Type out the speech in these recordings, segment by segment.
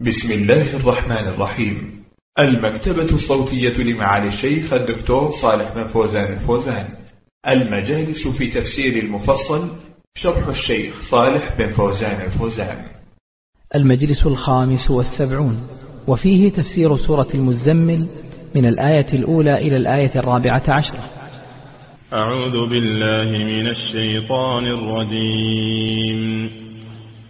بسم الله الرحمن الرحيم. المكتبة الصوتية لمعالي الشيخ الدكتور صالح بن فوزان الفوزان. المجالس في تفسير المفصل شرح الشيخ صالح بن فوزان الفوزان. المجلس الخامس والسبعون. وفيه تفسير سورة المزمل من الآية الأولى إلى الآية الرابعة عشرة. أعوذ بالله من الشيطان الرجيم.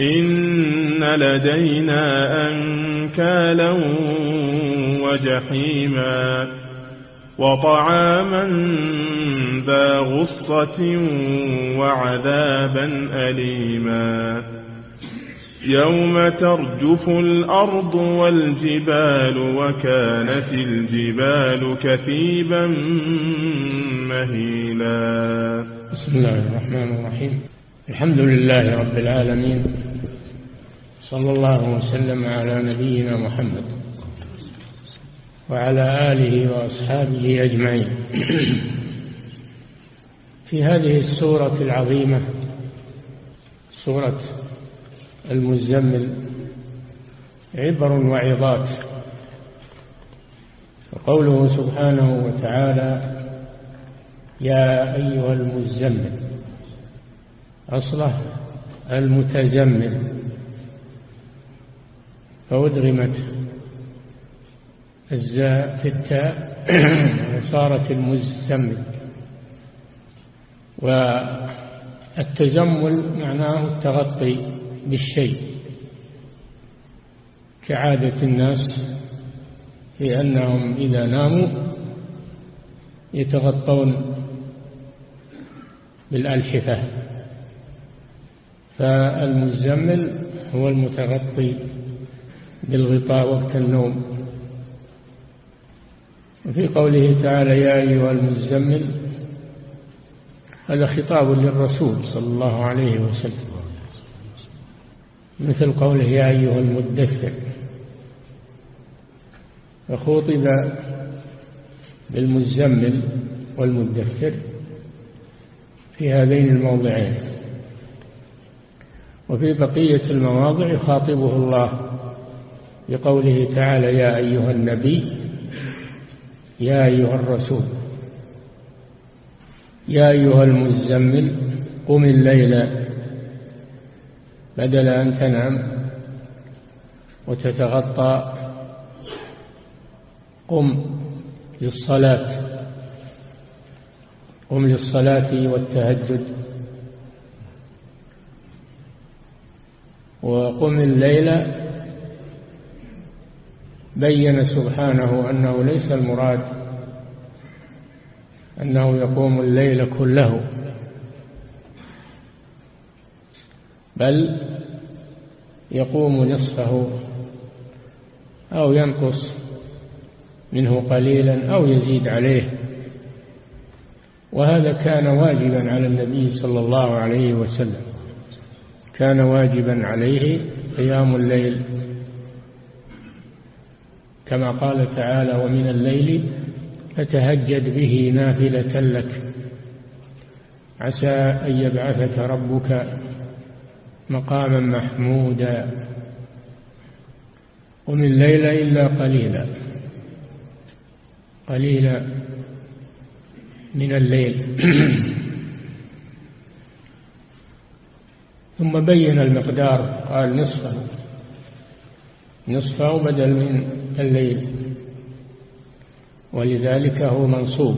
إن لدينا أنكالا وجحيما وطعاما ذا غصة وعذابا أليما يوم ترجف الأرض والجبال وكانت الجبال كثيبا مهيلا. بسم الله الرحمن الرحيم. الحمد لله رب العالمين. صلى الله وسلم على نبينا محمد وعلى آله وأصحابه أجمعين. في هذه السورة العظيمة سورة المزمل عبر وعظات. وقوله سبحانه وتعالى يا أيها المزمل أصله المتزمل. فأدغمت الزاء في التاء وصارت المزمل والتزمل معناه التغطي بالشيء كعادة الناس في أنهم إذا ناموا يتغطون بالألحفة. فالمزمل هو المتغطي بالغطاء وقت النوم. وفي قوله تعالى يا أيها المزمل هذا خطاب للرسول صلى الله عليه وسلم. مثل قوله يا أيها المدثر. فخوطب بالمزمل والمدثر في هذين الموضعين. وفي بقية المواضع يخاطبه الله. بقوله تعالى يا أيها النبي يا أيها الرسول يا أيها المزمل قم الليل بدل أن تنام وتتغطى قم للصلاة قم للصلاة والتهجد وقم الليل بين سبحانه أنه ليس المراد أنه يقوم الليل كله. بل يقوم نصفه أو ينقص منه قليلا أو يزيد عليه. وهذا كان واجبا على النبي صلى الله عليه وسلم. كان واجبا عليه قيام الليل كما قال تعالى ومن الليل فتهجد به نافلة لك. عسى أن يبعثك ربك مقاما محمودا. قم الليل إلا قليلا. قليلا من الليل. ثم بين المقدار قال نصفه. نصفه بدل من الليل. ولذلك هو منصوب.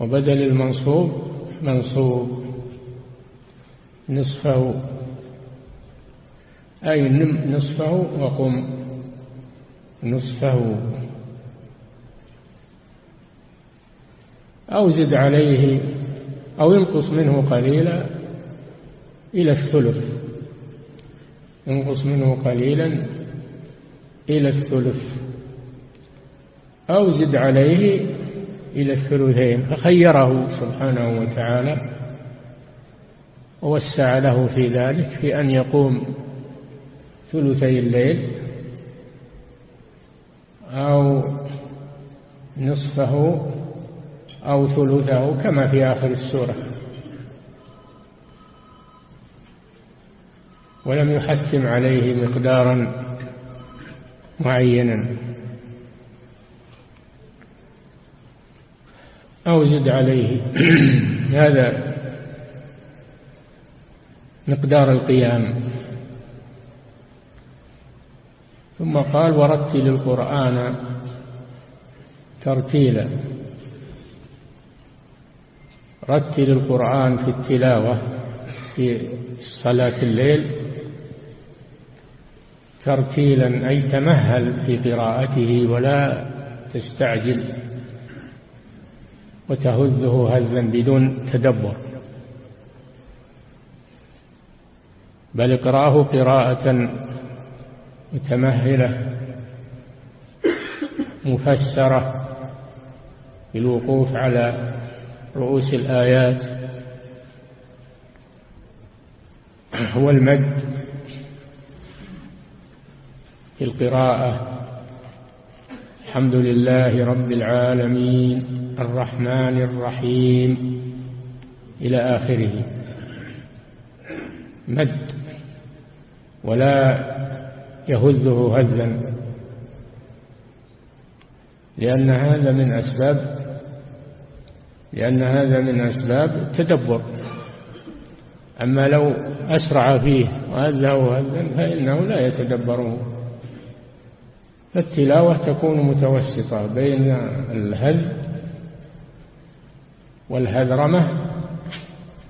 وبدل المنصوب منصوب. نصفه. أي نم نصفه وقم. نصفه. أو زد عليه أو ينقص منه قليلا إلى الثلث. ينقص منه قليلا إلى الثلث. أو زد عليه إلى الثلثين. فخيره سبحانه وتعالى ووسع له في ذلك في أن يقوم ثلثي الليل أو نصفه أو ثلثه كما في آخر السورة. ولم يحتم عليه مقدارا معينا. أو زد عليه. هذا مقدار القيام. ثم قال ورتل القرآن ترتيلا. رتل القرآن في التلاوة في صلاة الليل. ترتيلا أي تمهل في قراءته ولا تستعجل. وتهزه هزا بدون تدبر. بل اقرأه قراءة متمهلة مفسرة بالوقوف على رؤوس الآيات. هو المد في القراءة. الحمد لله رب العالمين. الرحمن الرحيم. إلى آخره. مد. ولا يهزه هزا لأن هذا من أسباب لأن هذا من أسباب التدبر. أما لو أسرع فيه وهزه هزا فإنه لا يتدبره. فالتلاوة تكون متوسطة بين الهز والهذرمة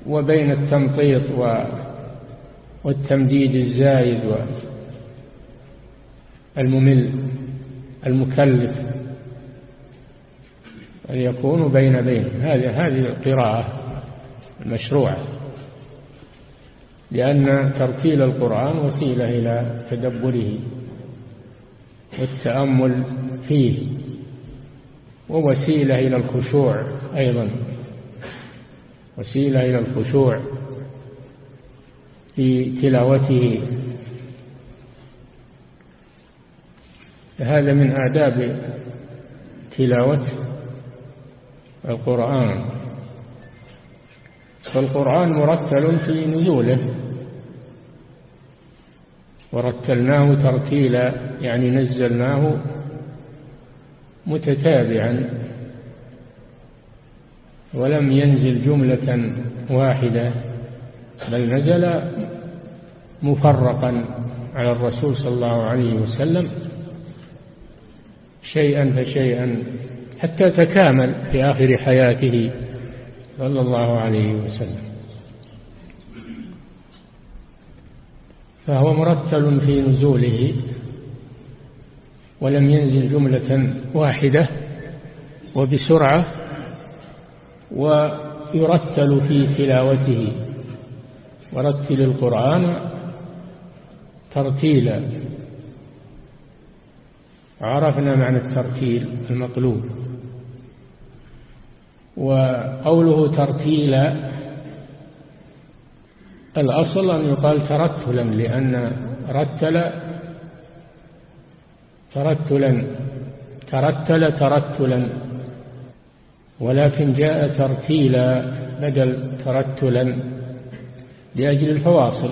وبين التمطيط والتمديد الزايد والممل المكلف أن يكون بين بين. هذه هذه القراءة المشروعة لأن ترتيل القرآن وسيلة إلى تدبره. والتأمل فيه ووسيلة إلى الخشوع أيضا وسيلة إلى الخشوع في تلاوته. هذا من آداب تلاوة القرآن. فالقرآن مرتل في نزوله. ورتلناه ترتيلا يعني نزلناه متتابعا. ولم ينزل جملة واحدة بل نزل مفرقا على الرسول صلى الله عليه وسلم شيئا فشيئا حتى تكامل في آخر حياته صلى الله عليه وسلم. فهو مرتل في نزوله ولم ينزل جملة واحدة وبسرعة ويرتل في تلاوته. ورتل القرآن ترتيلا عرفنا معنى الترتيل المطلوب. وقوله ترتيلا الأصل أن يقال ترتلا لأن رتل ترتلا ترتل ترتلا. ولكن جاء ترتيلا بدل ترتلا لأجل الفواصل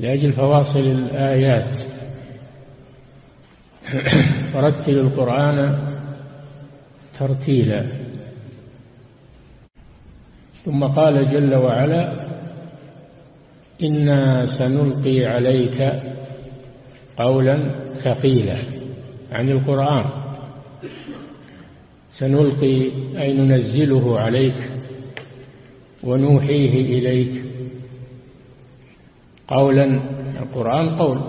لأجل فواصل الآيات. رتل القرآن ترتيلا. ثم قال جل وعلا إنا سنلقي عليك قولا ثقيلا عن القرآن. سنلقي أي ننزله عليك ونوحيه إليك قولا القرآن قول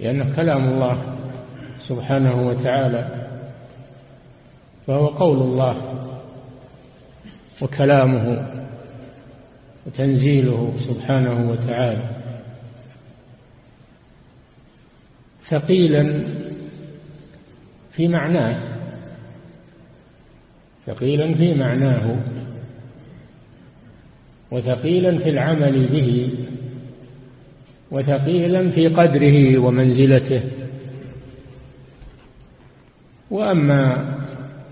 لأنه كلام الله سبحانه وتعالى فهو قول الله وكلامه وتنزيله سبحانه وتعالى. ثقيلا في معناه. ثقيلا في معناه. وثقيلا في العمل به. وثقيلا في قدره ومنزلته. وأما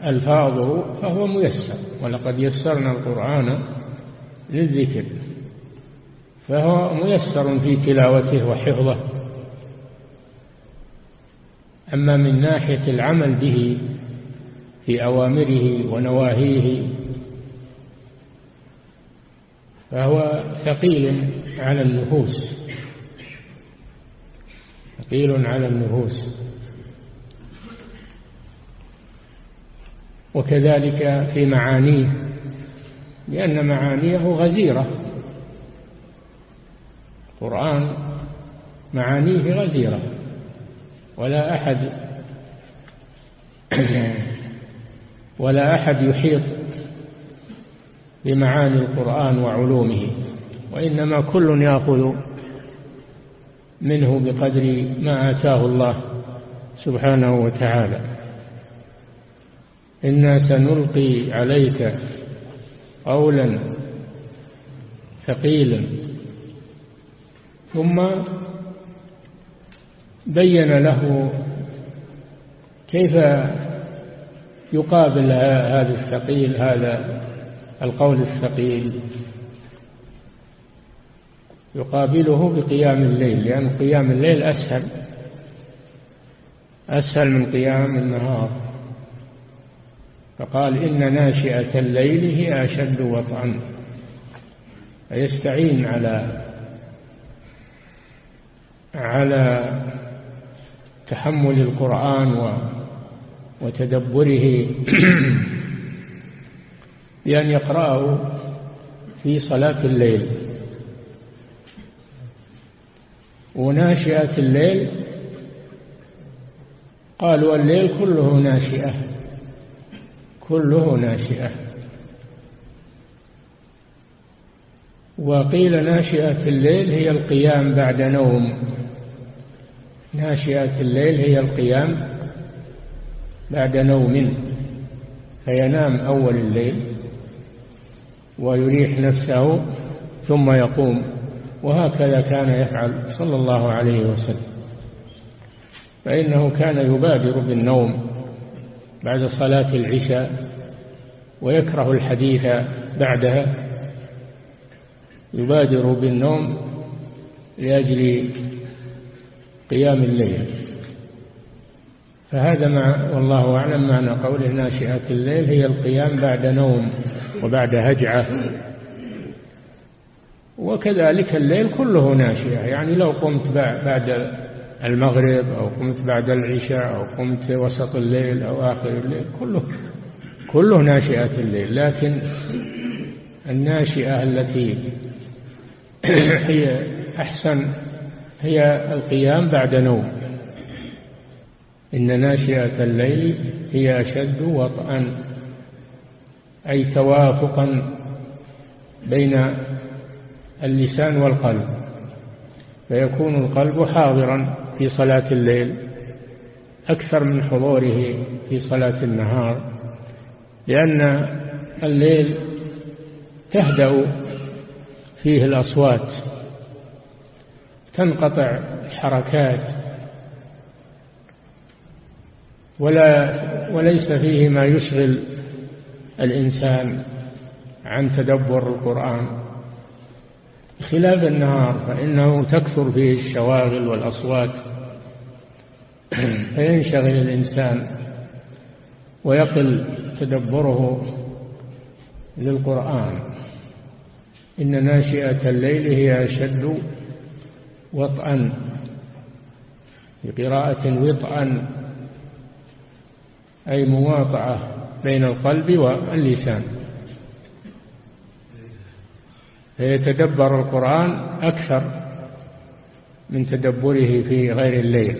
ألفاظه فهو ميسر. ولقد يسرنا القرآن للذكر فهو ميسر في تلاوته وحفظه. أما من ناحية العمل به في أوامره ونواهيه فهو ثقيل على النفوس ثقيل على النفوس. وكذلك في معانيه لأن معانيه غزيرة. القرآن معانيه غزيرة. ولا أحد ولا أحد يحيط بمعاني القرآن وعلومه وإنما كل يأخذ منه بقدر ما آتاه الله سبحانه وتعالى. إنا سنلقي عليك قولا ثقيلا. ثم بين له كيف يقابل هذا الثقيل هذا القول الثقيل. يقابله بقيام الليل لأن قيام الليل أسهل أسهل من قيام النهار. فقال إن ناشئة الليل هي أشد وطعا. فيستعين على على تحمل القرآن وتدبره بأن يقرأه في صلاة الليل. وناشئة الليل قالوا الليل كله ناشئة. كله ناشئة. وقيل ناشئة الليل هي القيام بعد نوم. ناشئة الليل هي القيام بعد نوم. فينام أول الليل ويريح نفسه ثم يقوم. وهكذا كان يفعل صلى الله عليه وسلم. فإنه كان يبادر بالنوم. بعد صلاة العشاء ويكره الحديث بعدها يبادر بالنوم لأجل قيام الليل. فهذا مع والله أعلم معنى قوله ناشئة الليل هي القيام بعد نوم وبعد هجعة. وكذلك الليل كله ناشئة يعني لو قمت بعد المغرب أو قمت بعد العشاء أو قمت وسط الليل أو آخر الليل كله كله ناشئة الليل. لكن الناشئة التي هي أحسن هي القيام بعد نوم. إن ناشئة الليل هي أشد وطئا أي توافقا بين اللسان والقلب. فيكون القلب حاضرا. في صلاة الليل أكثر من حضوره في صلاة النهار لأن الليل تهدأ فيه الأصوات تنقطع الحركات ولا وليس فيه ما يشغل الإنسان عن تدبر القرآن. خلاف النهار فإنه تكثر فيه الشواغل والأصوات. فينشغل الإنسان ويقل تدبره للقرآن إن ناشئة الليل هي أشد وطئا بقراءة وطئا أي مواطعة بين القلب واللسان. فيتدبر القرآن أكثر من تدبره في غير الليل.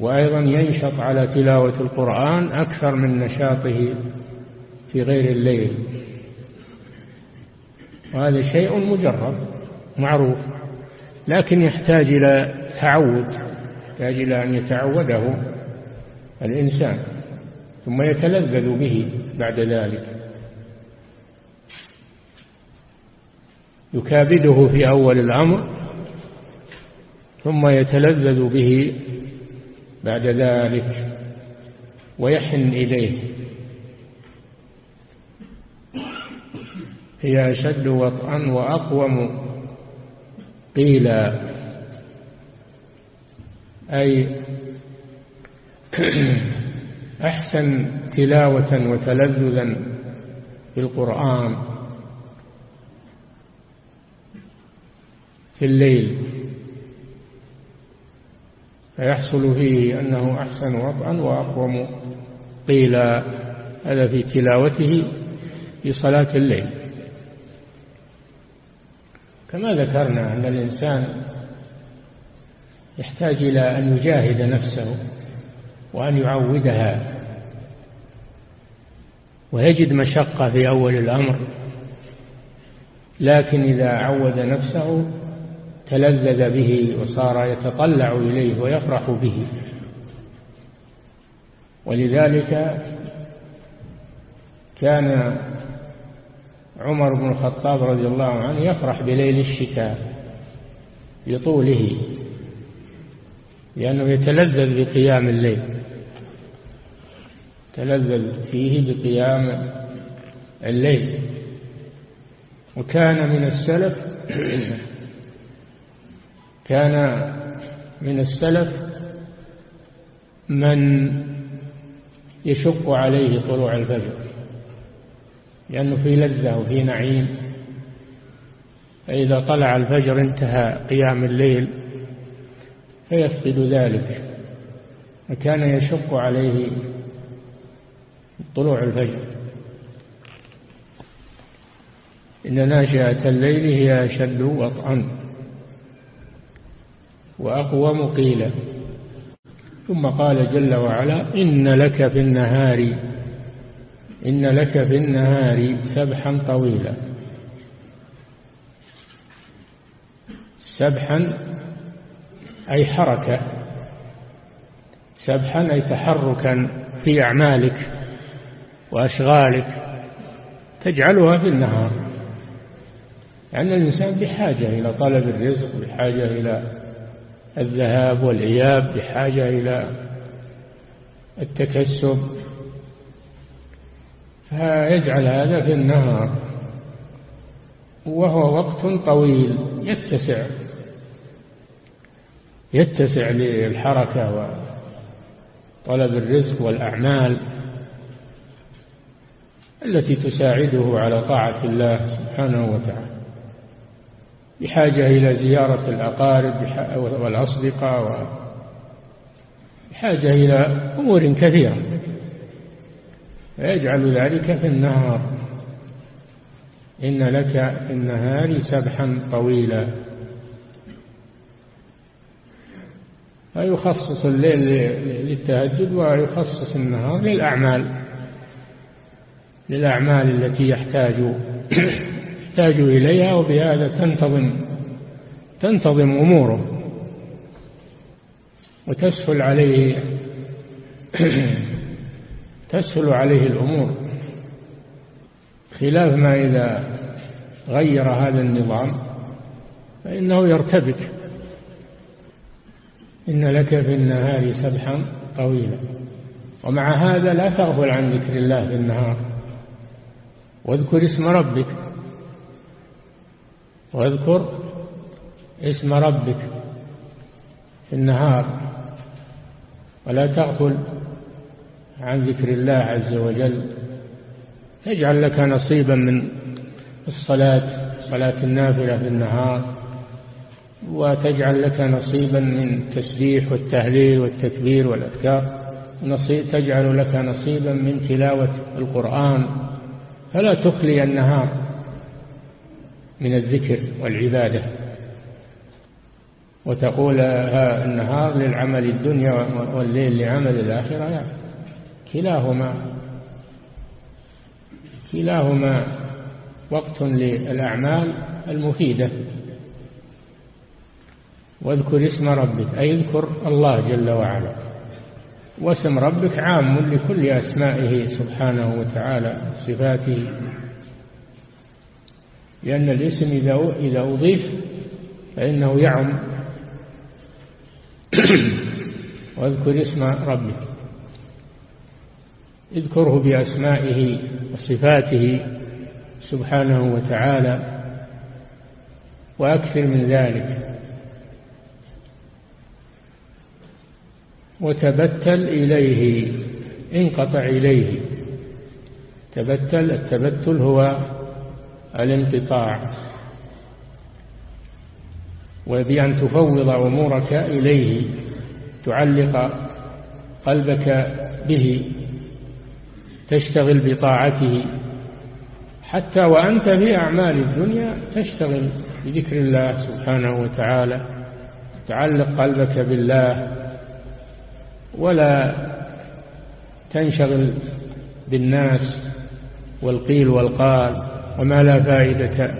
وأيضا ينشط على تلاوة القرآن أكثر من نشاطه في غير الليل. وهذا شيء مجرب معروف لكن يحتاج إلى تعود يحتاج إلى أن يتعوده الإنسان ثم يتلذذ به بعد ذلك. يكابده في أول الأمر ثم يتلذذ به بعد ذلك ويحن إليه. هي أشد وطئا وأقوم قيل أي أحسن تلاوة وتلذذا بالقرآن في الليل. فيحصل فيه أنه أحسن وضعا وأقوم. قيل هذا في تلاوته في صلاة الليل. كما ذكرنا أن الإنسان يحتاج إلى أن يجاهد نفسه وأن يعودها ويجد مشقة في أول الأمر لكن إذا عود نفسه تلذذ به وصار يتطلع إليه ويفرح به. ولذلك كان عمر بن الخطاب رضي الله عنه يفرح بليل الشتاء لطوله لأنه يتلذذ بقيام الليل تلذذ فيه بقيام الليل. وكان من السلف كان من السلف من يشق عليه طلوع الفجر لأنه في لذة وفي نعيم. فإذا طلع الفجر انتهى قيام الليل فيفقد ذلك فكان يشق عليه طلوع الفجر. إن ناشئة الليل هي أشد وطئا وأقوم قيلا ثم قال جل وعلا إن لك في النهار إن لك في النهار سبحا طويلا. سبحا أي حركة. سبحا أي تحركا في أعمالك وأشغالك تجعلها في النهار. لأن يعني الإنسان بحاجة إلى طلب الرزق بحاجة إلى الذهاب والإياب بحاجة إلى التكسب. فيجعل هذا في النهار وهو وقت طويل يتسع يتسع للحركة وطلب الرزق والأعمال التي تساعده على طاعة الله سبحانه وتعالى. بحاجة إلى زيارة الأقارب والأصدقاء بحاجة إلى أمور كثيرة. فيجعل ذلك في النهار. إن لك في النهار سبحا طويلا. فيخصص الليل للتهجد ويخصص النهار للأعمال. للأعمال التي يحتاج. يحتاج إليها وبهذا تنتظم تنتظم أموره وتسهل عليه تسهل عليه الأمور خلاف ما إذا غير هذا النظام فإنه ومع هذا لا تغفل عن ذكر الله في النهار. واذكر اسم ربك. واذكر اسم ربك في النهار ولا تغفل عن ذكر الله عز وجل. تجعل لك نصيبا من الصلاة صلاة النافلة في النهار وتجعل لك نصيبا من التسبيح والتهليل والتكبير والأذكار. نصيب تجعل لك نصيبا من تلاوة القرآن. فلا تخلي النهار من الذكر والعبادة. وتقول ها النهار للعمل الدنيا والليل لعمل الآخرة لا. كلاهما كلاهما وقت للأعمال المفيدة. واذكر اسم ربك أي اذكر الله جل وعلا. واسم ربك عام لكل أسمائه سبحانه وتعالى صفاته. لأن الاسم إذا إذا أضيف فإنه يعم. واذكر اسم ربك. اذكره بأسمائه وصفاته سبحانه وتعالى وأكثر من ذلك. وتبتل إليه انقطع إليه. تبتل التبتل هو الانقطاع. وبأن تفوض أمورك إليه تعلق قلبك به تشتغل بطاعته. حتى وأنت في أعمال الدنيا تشتغل بذكر الله سبحانه وتعالى تعلق قلبك بالله ولا تنشغل بالناس والقيل والقال. وما لا فائدة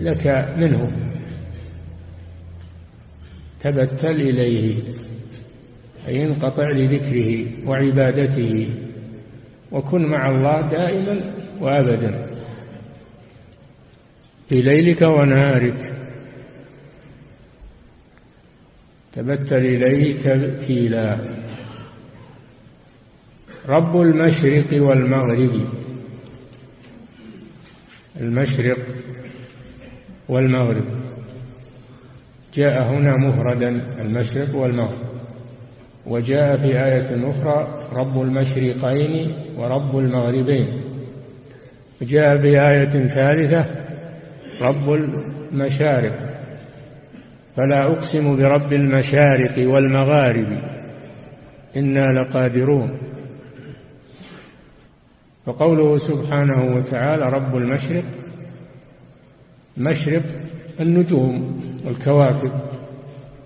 لك منه. تبتل إليه أي انقطع لذكره وعبادته وكن مع الله دائما وأبدا. في ليلك ونهارك. تبتل إليه تبتيلا. رب المشرق والمغرب. المشرق والمغرب. جاء هنا مفردا المشرق والمغرب وجاء في آية أخرى رب المشرقين ورب المغربين. وجاء في آية ثالثة رب المشارق. فلا أقسم برب المشارق والمغارب إنا لقادرون. فقوله سبحانه وتعالى رب المشرق مشرق النجوم والكواكب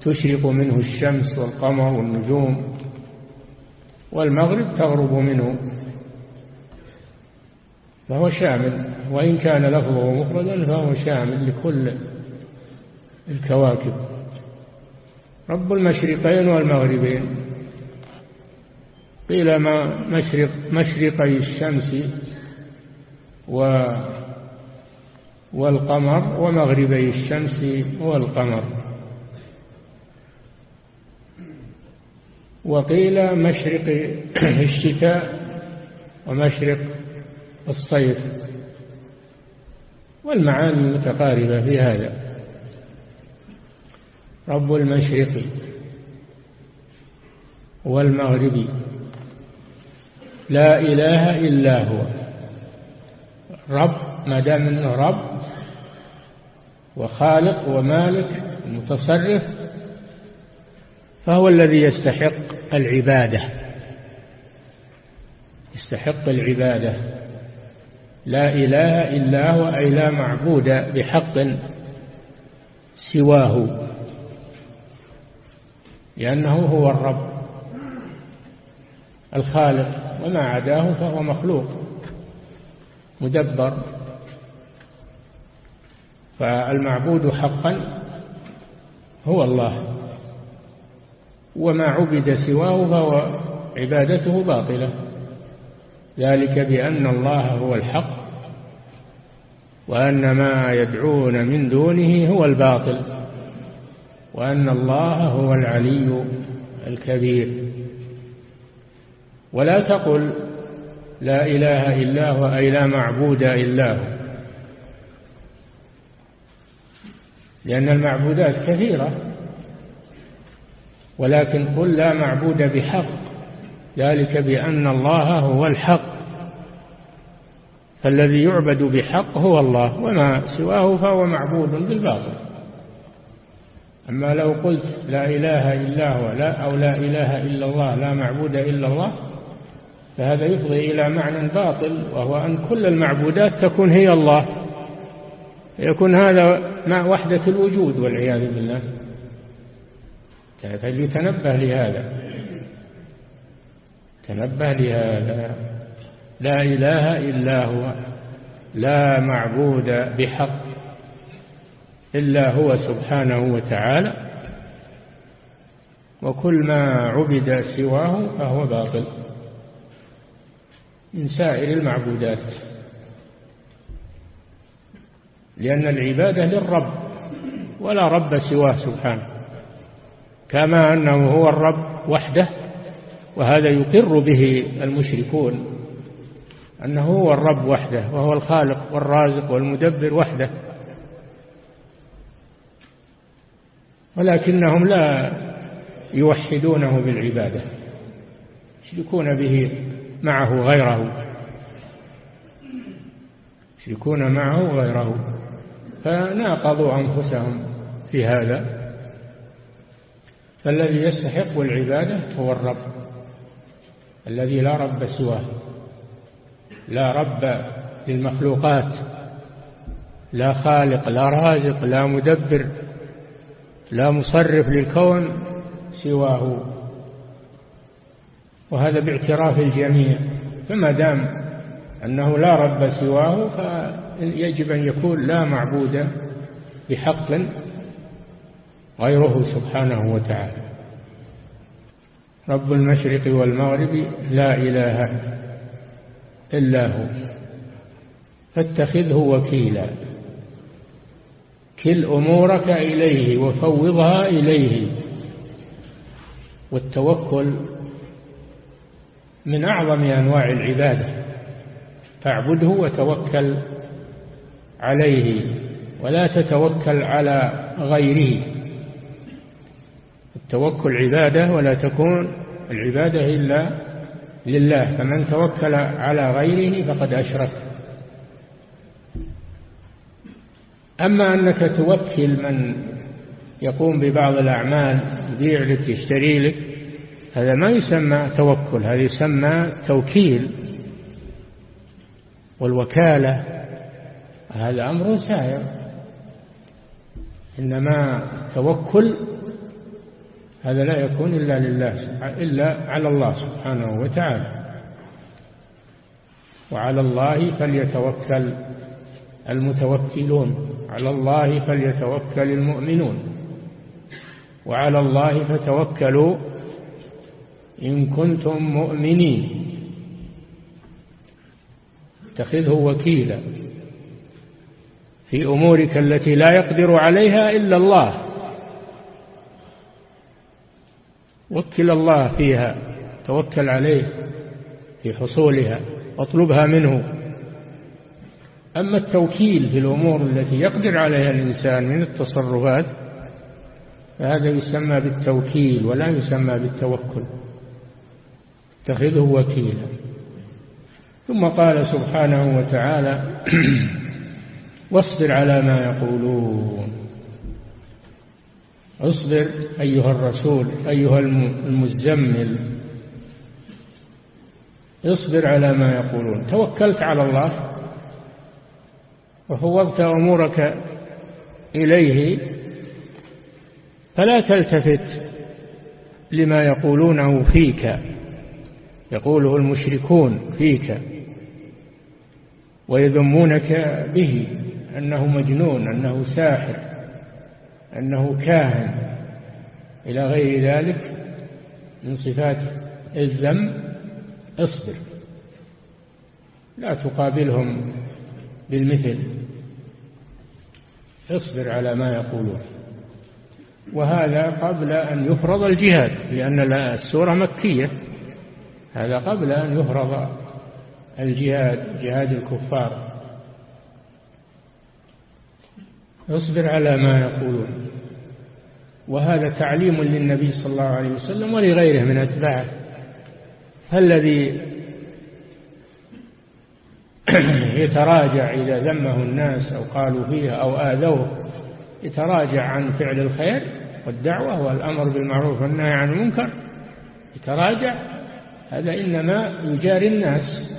تشرق منه الشمس والقمر والنجوم والمغرب تغرب منه فهو شامل وإن كان لفظه مفردا فهو شامل لكل الكواكب. رب المشرقين والمغربين. قيل ما مشرق مشرقي الشمس و والقمر ومغربي الشمس والقمر. وقيل مشرق الشتاء ومشرق الصيف. والمعاني متقاربة في هذا. رب المشرق والمغرب لا إله إلا هو. رب ما دام إنه رب وخالق ومالك متصرف فهو الذي يستحق العبادة. يستحق العبادة. لا إله إلا هو أي لا معبود بحق سواه لأنه هو الرب الخالق. وما عداه فهو مخلوق مدبر. فالمعبود حقا هو الله وما عبد سواه فهو عبادته باطلة. ذلك بأن الله هو الحق وأن ما يدعون من دونه هو الباطل وأن الله هو العلي الكبير. ولا تقل لا إله إلا هو أي لا معبود إلا هو. لأن المعبودات كثيرة ولكن قل لا معبود بحق ذلك بأن الله هو الحق. فالذي يعبد بحق هو الله وما سواه فهو معبود بالباطل. أما لو قلت لا إله إلا هو لا أو لا إله إلا الله لا معبود إلا الله فهذا يفضي إلى معنى باطل وهو أن كل المعبودات تكون هي الله. يكون هذا مع وحدة الوجود والعياذ بالله. فليتنبه لهذا. تنبه لهذا. لا إله إلا هو. لا معبود بحق إلا هو سبحانه وتعالى. وكل ما عبد سواه فهو باطل. من سائر المعبودات. لأن العبادة للرب ولا رب سواه سبحانه كما أنه هو الرب وحده وهذا يقر به المشركون أنه هو الرب وحده وهو الخالق والرازق والمدبر وحده. ولكنهم لا يوحدونه بالعبادة يشركون به معه غيره. يشركون معه غيره. فناقضوا أنفسهم في هذا. فالذي يستحق العبادة هو الرب الذي لا رب سواه لا رب للمخلوقات لا خالق لا رازق لا مدبر لا مصرف للكون سواه. وهذا باعتراف الجميع فما دام أنه لا رب سواه فيجب أن يكون لا معبود بحق غيره سبحانه وتعالى. رب المشرق والمغرب لا إله إلا هو فاتخذه وكيلا. كل أمورك إليه وفوضها إليه والتوكل من أعظم أنواع العبادة. فاعبده وتوكل عليه ولا تتوكل على غيره. التوكل عبادة ولا تكون العبادة إلا لله. فمن توكل على غيره فقد أشرك. أما أنك توكل من يقوم ببعض الأعمال يبيع لك يشتري لك هذا ما يسمى توكل هذا يسمى توكيل والوكالة. هذا أمر سائر. إنما توكل هذا لا يكون إلا لله إلا على الله سبحانه وتعالى. وعلى الله فليتوكل المتوكلون على الله فليتوكل المؤمنون. وعلى الله فتوكلوا إن كنتم مؤمنين. اتخذه وكيلا. في أمورك التي لا يقدر عليها إلا الله. وكل الله فيها. توكل عليه في حصولها. واطلبها منه. أما التوكيل في الأمور التي يقدر عليها الإنسان من التصرفات فهذا يسمى بالتوكيل ولا يسمى بالتوكل. اتخذه وكيلا. ثم قال سبحانه وتعالى واصبر على ما يقولون. اصبر أيها الرسول أيها المزمل. اصبر على ما يقولون. توكلت على الله وفوضت أمورك إليه فلا تلتفت لما يقولونه فيك. يقوله المشركون فيك ويذمونك به أنه مجنون أنه ساحر أنه كاهن. إلى غير ذلك من صفات الذم اصبر. لا تقابلهم بالمثل. اصبر على ما يقولون. وهذا قبل أن يفرض الجهاد لأن السورة مكية. هذا قبل أن يفرض الجهاد جهاد الكفار. اصبر على ما يقولون. وهذا تعليم للنبي صلى الله عليه وسلم ولغيره من أتباعه. فالذي يتراجع إذا ذمه الناس أو قالوا فيه أو آذوه يتراجع عن فعل الخير والدعوة والأمر بالمعروف والنهي عن المنكر يتراجع هذا إنما يجاري الناس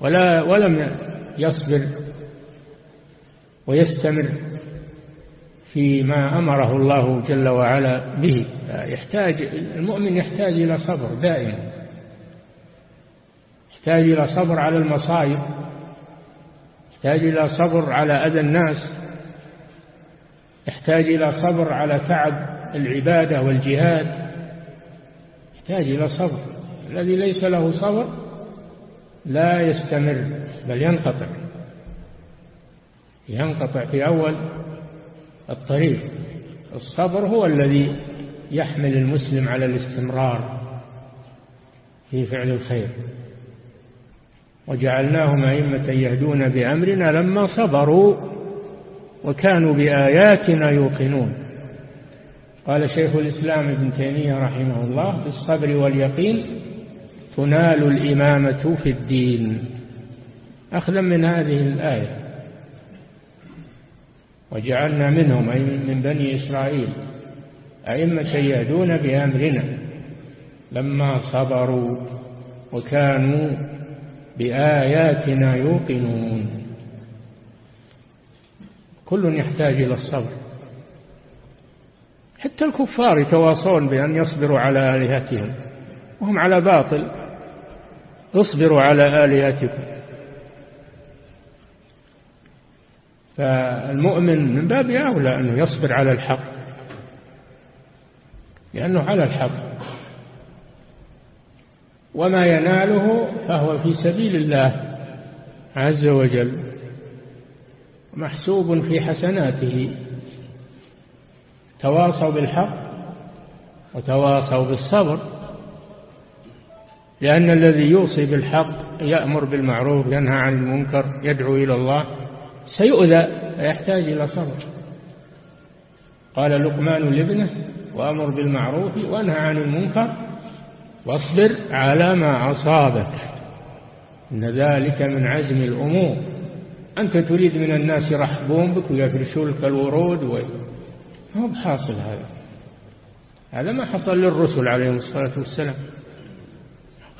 ولا ولم يصبر ويستمر فيما أمره الله جل وعلا به. يحتاج المؤمن يحتاج إلى صبر دائما. يحتاج إلى صبر على المصائب. يحتاج إلى صبر على أذى الناس. يحتاج إلى صبر على تعب العبادة والجهاد. يحتاج إلى صبر. الذي ليس له صبر لا يستمر بل ينقطع. ينقطع في أول الطريق. الصبر هو الذي يحمل المسلم على الاستمرار في فعل الخير. وجعلناهم أئمة يهدون بأمرنا لما صبروا وكانوا بآياتنا يوقنون. قال شيخ الإسلام ابن تيمية رحمه الله بالصبر واليقين تنال الإمامة في الدين. أخذا من هذه الآية. وجعلنا منهم أي من بني إسرائيل أئمة يهدون بأمرنا. لما صبروا وكانوا بآياتنا يوقنون. كل يحتاج إلى الصبر. حتى الكفار يتواصون بأن يصبروا على آلهتهم. وهم على باطل. اصبروا على آلهتكم. فالمؤمن من باب أولى أنه يصبر على الحق. لأنه على الحق. وما يناله فهو في سبيل الله عز وجل. محسوب في حسناته. تواصوا بالحق وتواصوا بالصبر. لأن الذي يوصي بالحق يأمر بالمعروف ينهى عن المنكر يدعو إلى الله سيؤذى فيحتاج إلى صبر. قال لقمان لابنه وأمر بالمعروف وانهى عن المنكر واصبر على ما أصابك. إن ذلك من عزم الأمور. أنت تريد من الناس يرحبون بك ويفرشوا لك الورود و... ما هو بحاصل هذا؟ هذا ما حصل للرسل عليهم الصلاة والسلام.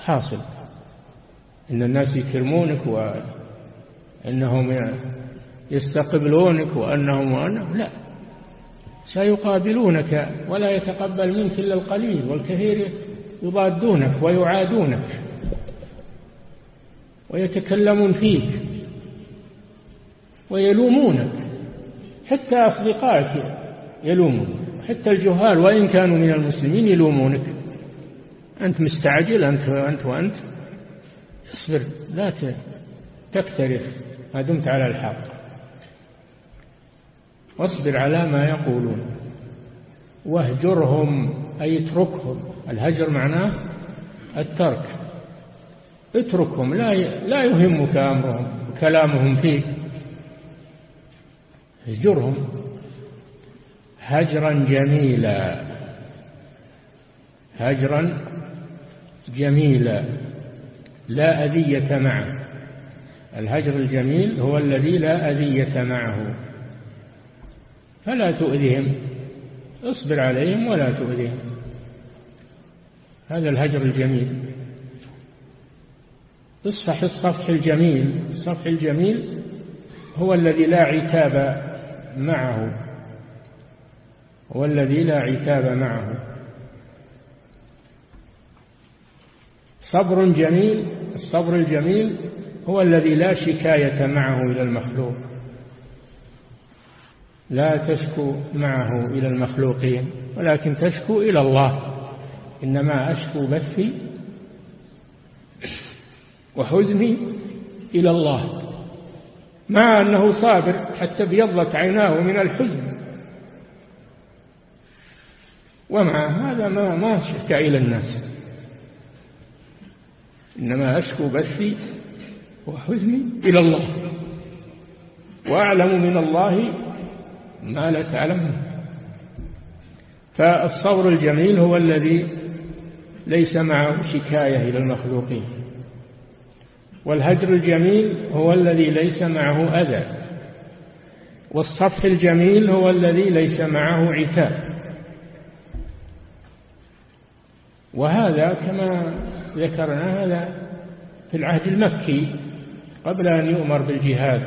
حاصل. إن الناس يكرمونك وإنهم يستقبلونك وأنهم وأنهم لا. سيقابلونك ولا يتقبل منك إلا القليل والكثير يضادونك ويعادونك ويتكلمون فيك ويلومونك. حتى أصدقائك يلومون حتى الجهال وإن كانوا من المسلمين يلومونك. أنت مستعجل أنت وأنت وأنت. اصبر لا تكترث. ما دمت على الحق. واصبر على ما يقولون. واهجرهم أي اتركهم. الهجر معناه الترك. اتركهم لا لا يهمك أمرهم كلامهم فيك. اهجرهم. هجرا جميلا. هجرا جميلا لا أذية معه. الهجر الجميل هو الذي لا أذية معه. فلا تؤذهم. اصبر عليهم ولا تؤذهم. هذا الهجر الجميل. اصفح الصفح الجميل. الصفح الجميل هو الذي لا عتاب معه. هو الذي لا عتاب معه. صبر جميل الصبر الجميل هو الذي لا شكاية معه إلى المخلوق. لا تشكو معه إلى المخلوقين ولكن تشكو إلى الله. إنما أشكو بثي وحزني إلى الله. مع أنه صابر حتى ابيضت عيناه من الحزن. ومع هذا ما ما شكى إلى الناس. إنما أشكو بثي وحزني إلى الله. وأعلم من الله ما لا تعلمون. فالصبر الجميل هو الذي ليس معه شكاية إلى المخلوقين. والهجر الجميل هو الذي ليس معه أذى. والصفح الجميل هو الذي ليس معه عتاب. وهذا كما ذكرنا هذا في العهد المكي قبل أن يؤمر بالجهاد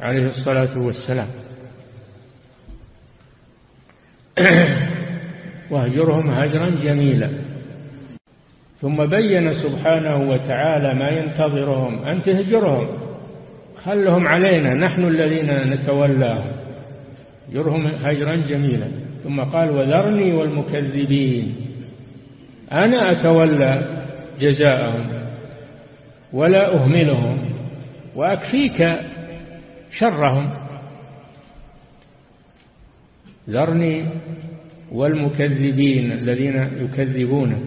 عليه الصلاة والسلام. واهجرهم هجرا جميلا. ثم بين سبحانه وتعالى ما ينتظرهم أن تهجرهم. خلهم علينا نحن الذين نتولاهم. هجرهم هجرا جميلا. ثم قال وذرني والمكذبين. أنا أتولى جزاءهم ولا أهملهم وأكفيك شرهم. ذرني والمكذبين الذين يكذبونك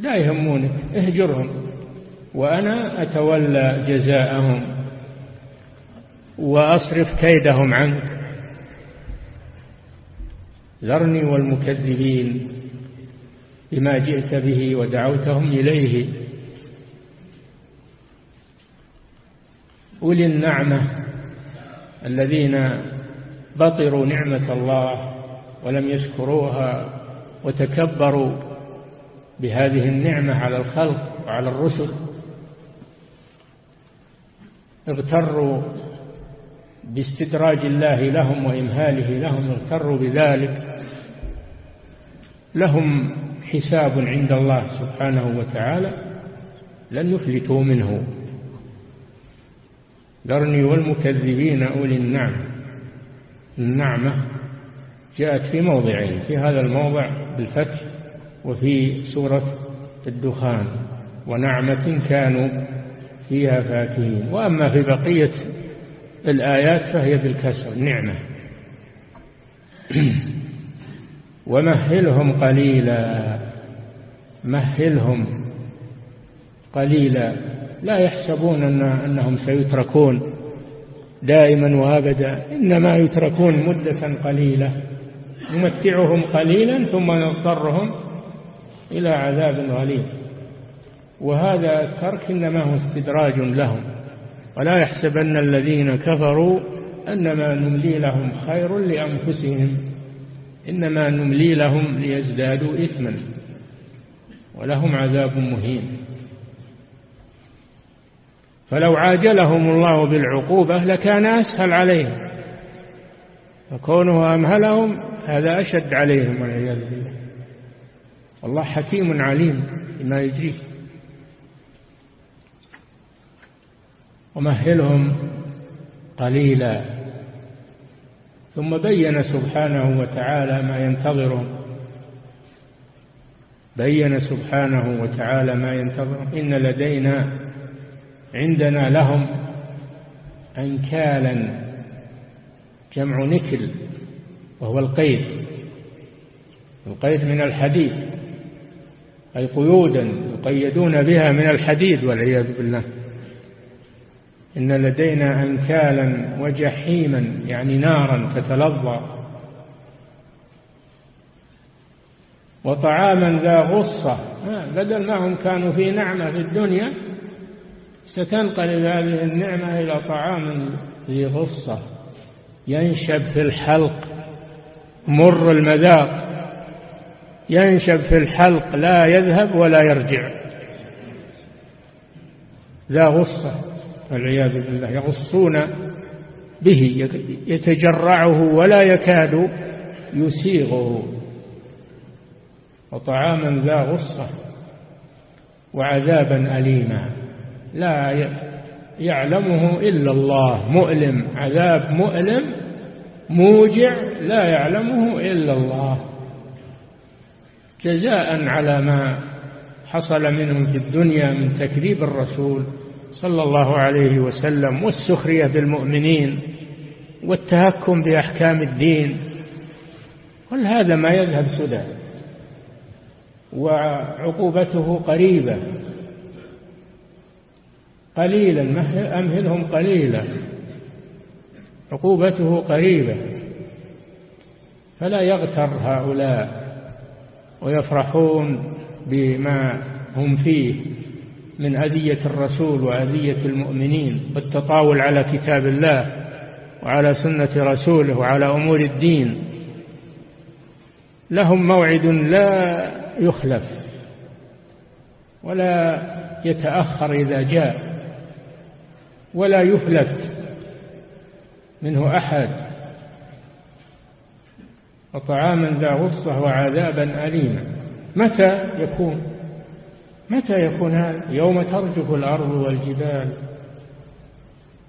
لا يهمونك اهجرهم وأنا أتولى جزاءهم وأصرف كيدهم عنك. ذرني والمكذبين بما جئت به ودعوتهم إليه. أولي النعمة الذين بطروا نعمة الله ولم يشكروها وتكبروا بهذه النعمة على الخلق وعلى الرسل اغتروا باستدراج الله لهم وإمهاله لهم اغتروا بذلك. لهم حساب عند الله سبحانه وتعالى لن يفلتوا منه. ذرني والمكذبين أولي النعم. النعمة جاءت في موضعين في هذا الموضع بالفتح وفي سورة الدخان. ونعمة كانوا فيها فاكهين. وأما في بقية الآيات فهي بالكسر نعمة. ومهلهم قليلا. مهلهم قليلا. لا يحسبون أن أنهم سيتركون دائما وأبدا. إنما يتركون مدة قليلة. نمتعهم قليلا ثم نضطرهم إلى عذاب غليظ. وهذا الترك إنما هو استدراج لهم. ولا يحسبن الذين كفروا أنما نملي لهم خير لأنفسهم. إنما نملي لهم ليزدادوا إثما ولهم عذاب مهين. فلو عاجلهم الله بالعقوبة لكان أسهل عليهم فكونه أمهلهم هذا أشد عليهم والعياذ بالله. الله حكيم عليم بما يجريه. ومهلهم قليلا. ثم بين سبحانه وتعالى ما ينتظرهم بين سبحانه وتعالى ما ينتظرهم إن لدينا عندنا لهم أنكالا جمع نكل وهو القيد. القيد من الحديد أي قيودا يقيدون بها من الحديد والعياذ بالله. إن لدينا أنكالا وجحيما يعني نارا تتلظى. وطعاما ذا غصة. بدل ما هم كانوا في نعمة في الدنيا ستنقلب هذه النعمة إلى طعام ذي غصة. ينشب في الحلق مر المذاق. ينشب في الحلق لا يذهب ولا يرجع. ذا غصة. والعياذ بالله يغصون به يتجرعه ولا يكاد يسيغه. وطعاما ذا غصة وعذابا أليما. لا يعلمه إلا الله مؤلم عذاب مؤلم موجع لا يعلمه إلا الله. جزاء على ما حصل منهم في الدنيا من تكذيب الرسول. صلى الله عليه وسلم والسخرية بالمؤمنين والتهكم بأحكام الدين كل هذا ما يذهب سدى وعقوبته قريبة. قليلا أمهلهم قليلا عقوبته قريبة. فلا يغتر هؤلاء ويفرحون بما هم فيه. من أذية الرسول وأذية المؤمنين والتطاول على كتاب الله وعلى سنة رسوله وعلى أمور الدين. لهم موعد لا يخلف ولا يتأخر إذا جاء ولا يفلت منه أحد. وطعاما ذا غصة وعذابا أليما. متى يكون؟ متى يكون هذا يوم ترجف الأرض والجبال؟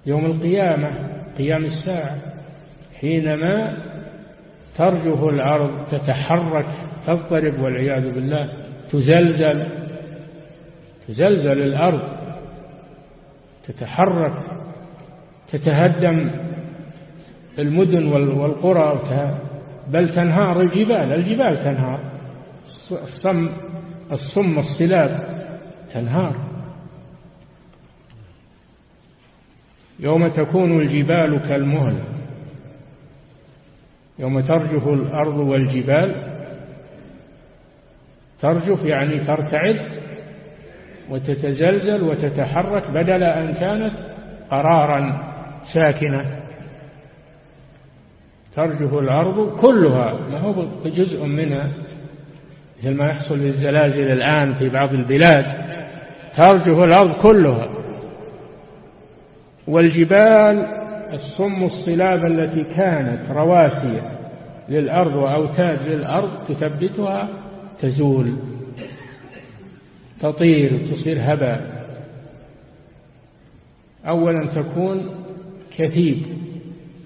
يوم القيامة قيام الساعة. حينما ترجف الأرض تتحرك تضطرب والعياذ بالله تزلزل تزلزل الأرض تتحرك تتهدم المدن والقرى بل تنهار الجبال الجبال تنهار. الصم الصم الصلاب تنهار. يوم تكون الجبال كالمهل يوم ترجف الأرض والجبال. ترجف يعني ترتعد وتتزلزل وتتحرك بدل أن كانت قرارا ساكنة. ترجف الأرض كلها ما هو جزء منها. مثل ما يحصل للزلازل الآن في بعض البلاد ترجف الأرض كلها. والجبال الصم الصلاب التي كانت رواسي للأرض وأوتاد للأرض تثبتها تزول تطير تصير هباء. أولا تكون كثيب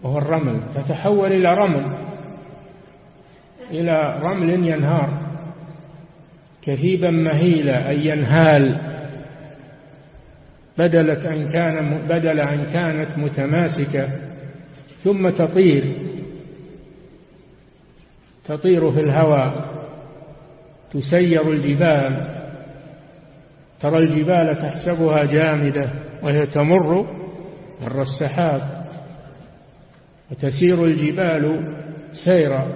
وهو الرمل تتحول إلى رمل إلى رمل ينهار. كثيبا مهيلا أي ينهال. بدلت أن كان بدل أن كانت متماسكة ثم تطير. تطير في الهواء. تسير الجبال. ترى الجبال تحسبها جامدة وهي تمر مر السحاب. وتسير الجبال سيرا.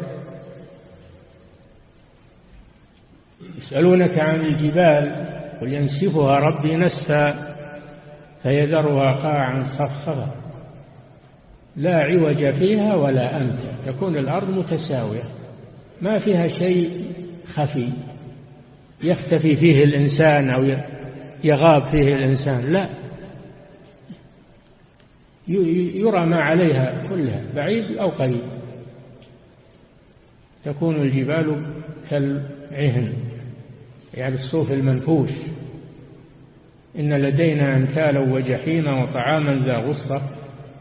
يسألونك عن الجبال قل ينسفها ربي نسفا فيذرها قاعا صفصفا لا عوج فيها ولا أمت تكون الأرض متساوية ما فيها شيء خفي يختفي فيه الإنسان أو يغاب فيه الإنسان لا يرى ما عليها كلها بعيد أو قريب تكون الجبال كالعهن يعني الصوف المنفوش. إن لدينا أنكالا وجحيما وطعاما ذا غصة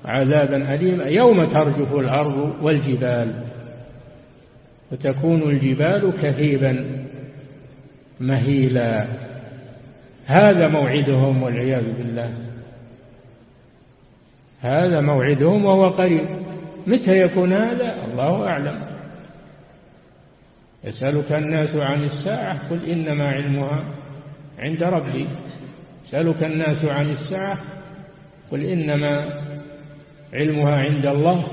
عذابا أليما يوم ترجف الأرض والجبال وتكون الجبال كثيبا مهيلا. هذا موعدهم والعياذ بالله. هذا موعدهم وهو قريب. متى يكون هذا؟ الله أعلم. يسألك الناس عن الساعة قل إنما علمها عند ربي. يسألك الناس عن الساعة قل إنما علمها عند الله.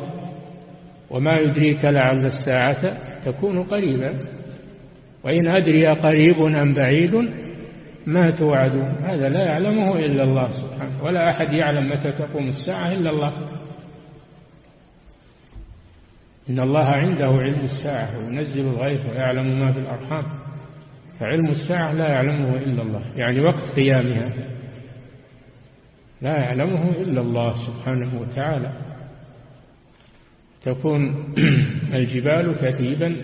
وما يدريك لعل الساعة تكون قريبا. وإن أدري قريب أم بعيد ما توعدون هذا لا يعلمه إلا الله سبحانه ولا أحد يعلم متى تقوم الساعة إلا الله. إن الله عنده علم الساعة وينزل الغيث ويعلم ما في الأرحام. فعلم الساعة لا يعلمه إلا الله يعني وقت قيامها لا يعلمه إلا الله سبحانه وتعالى. تكون الجبال كثيبا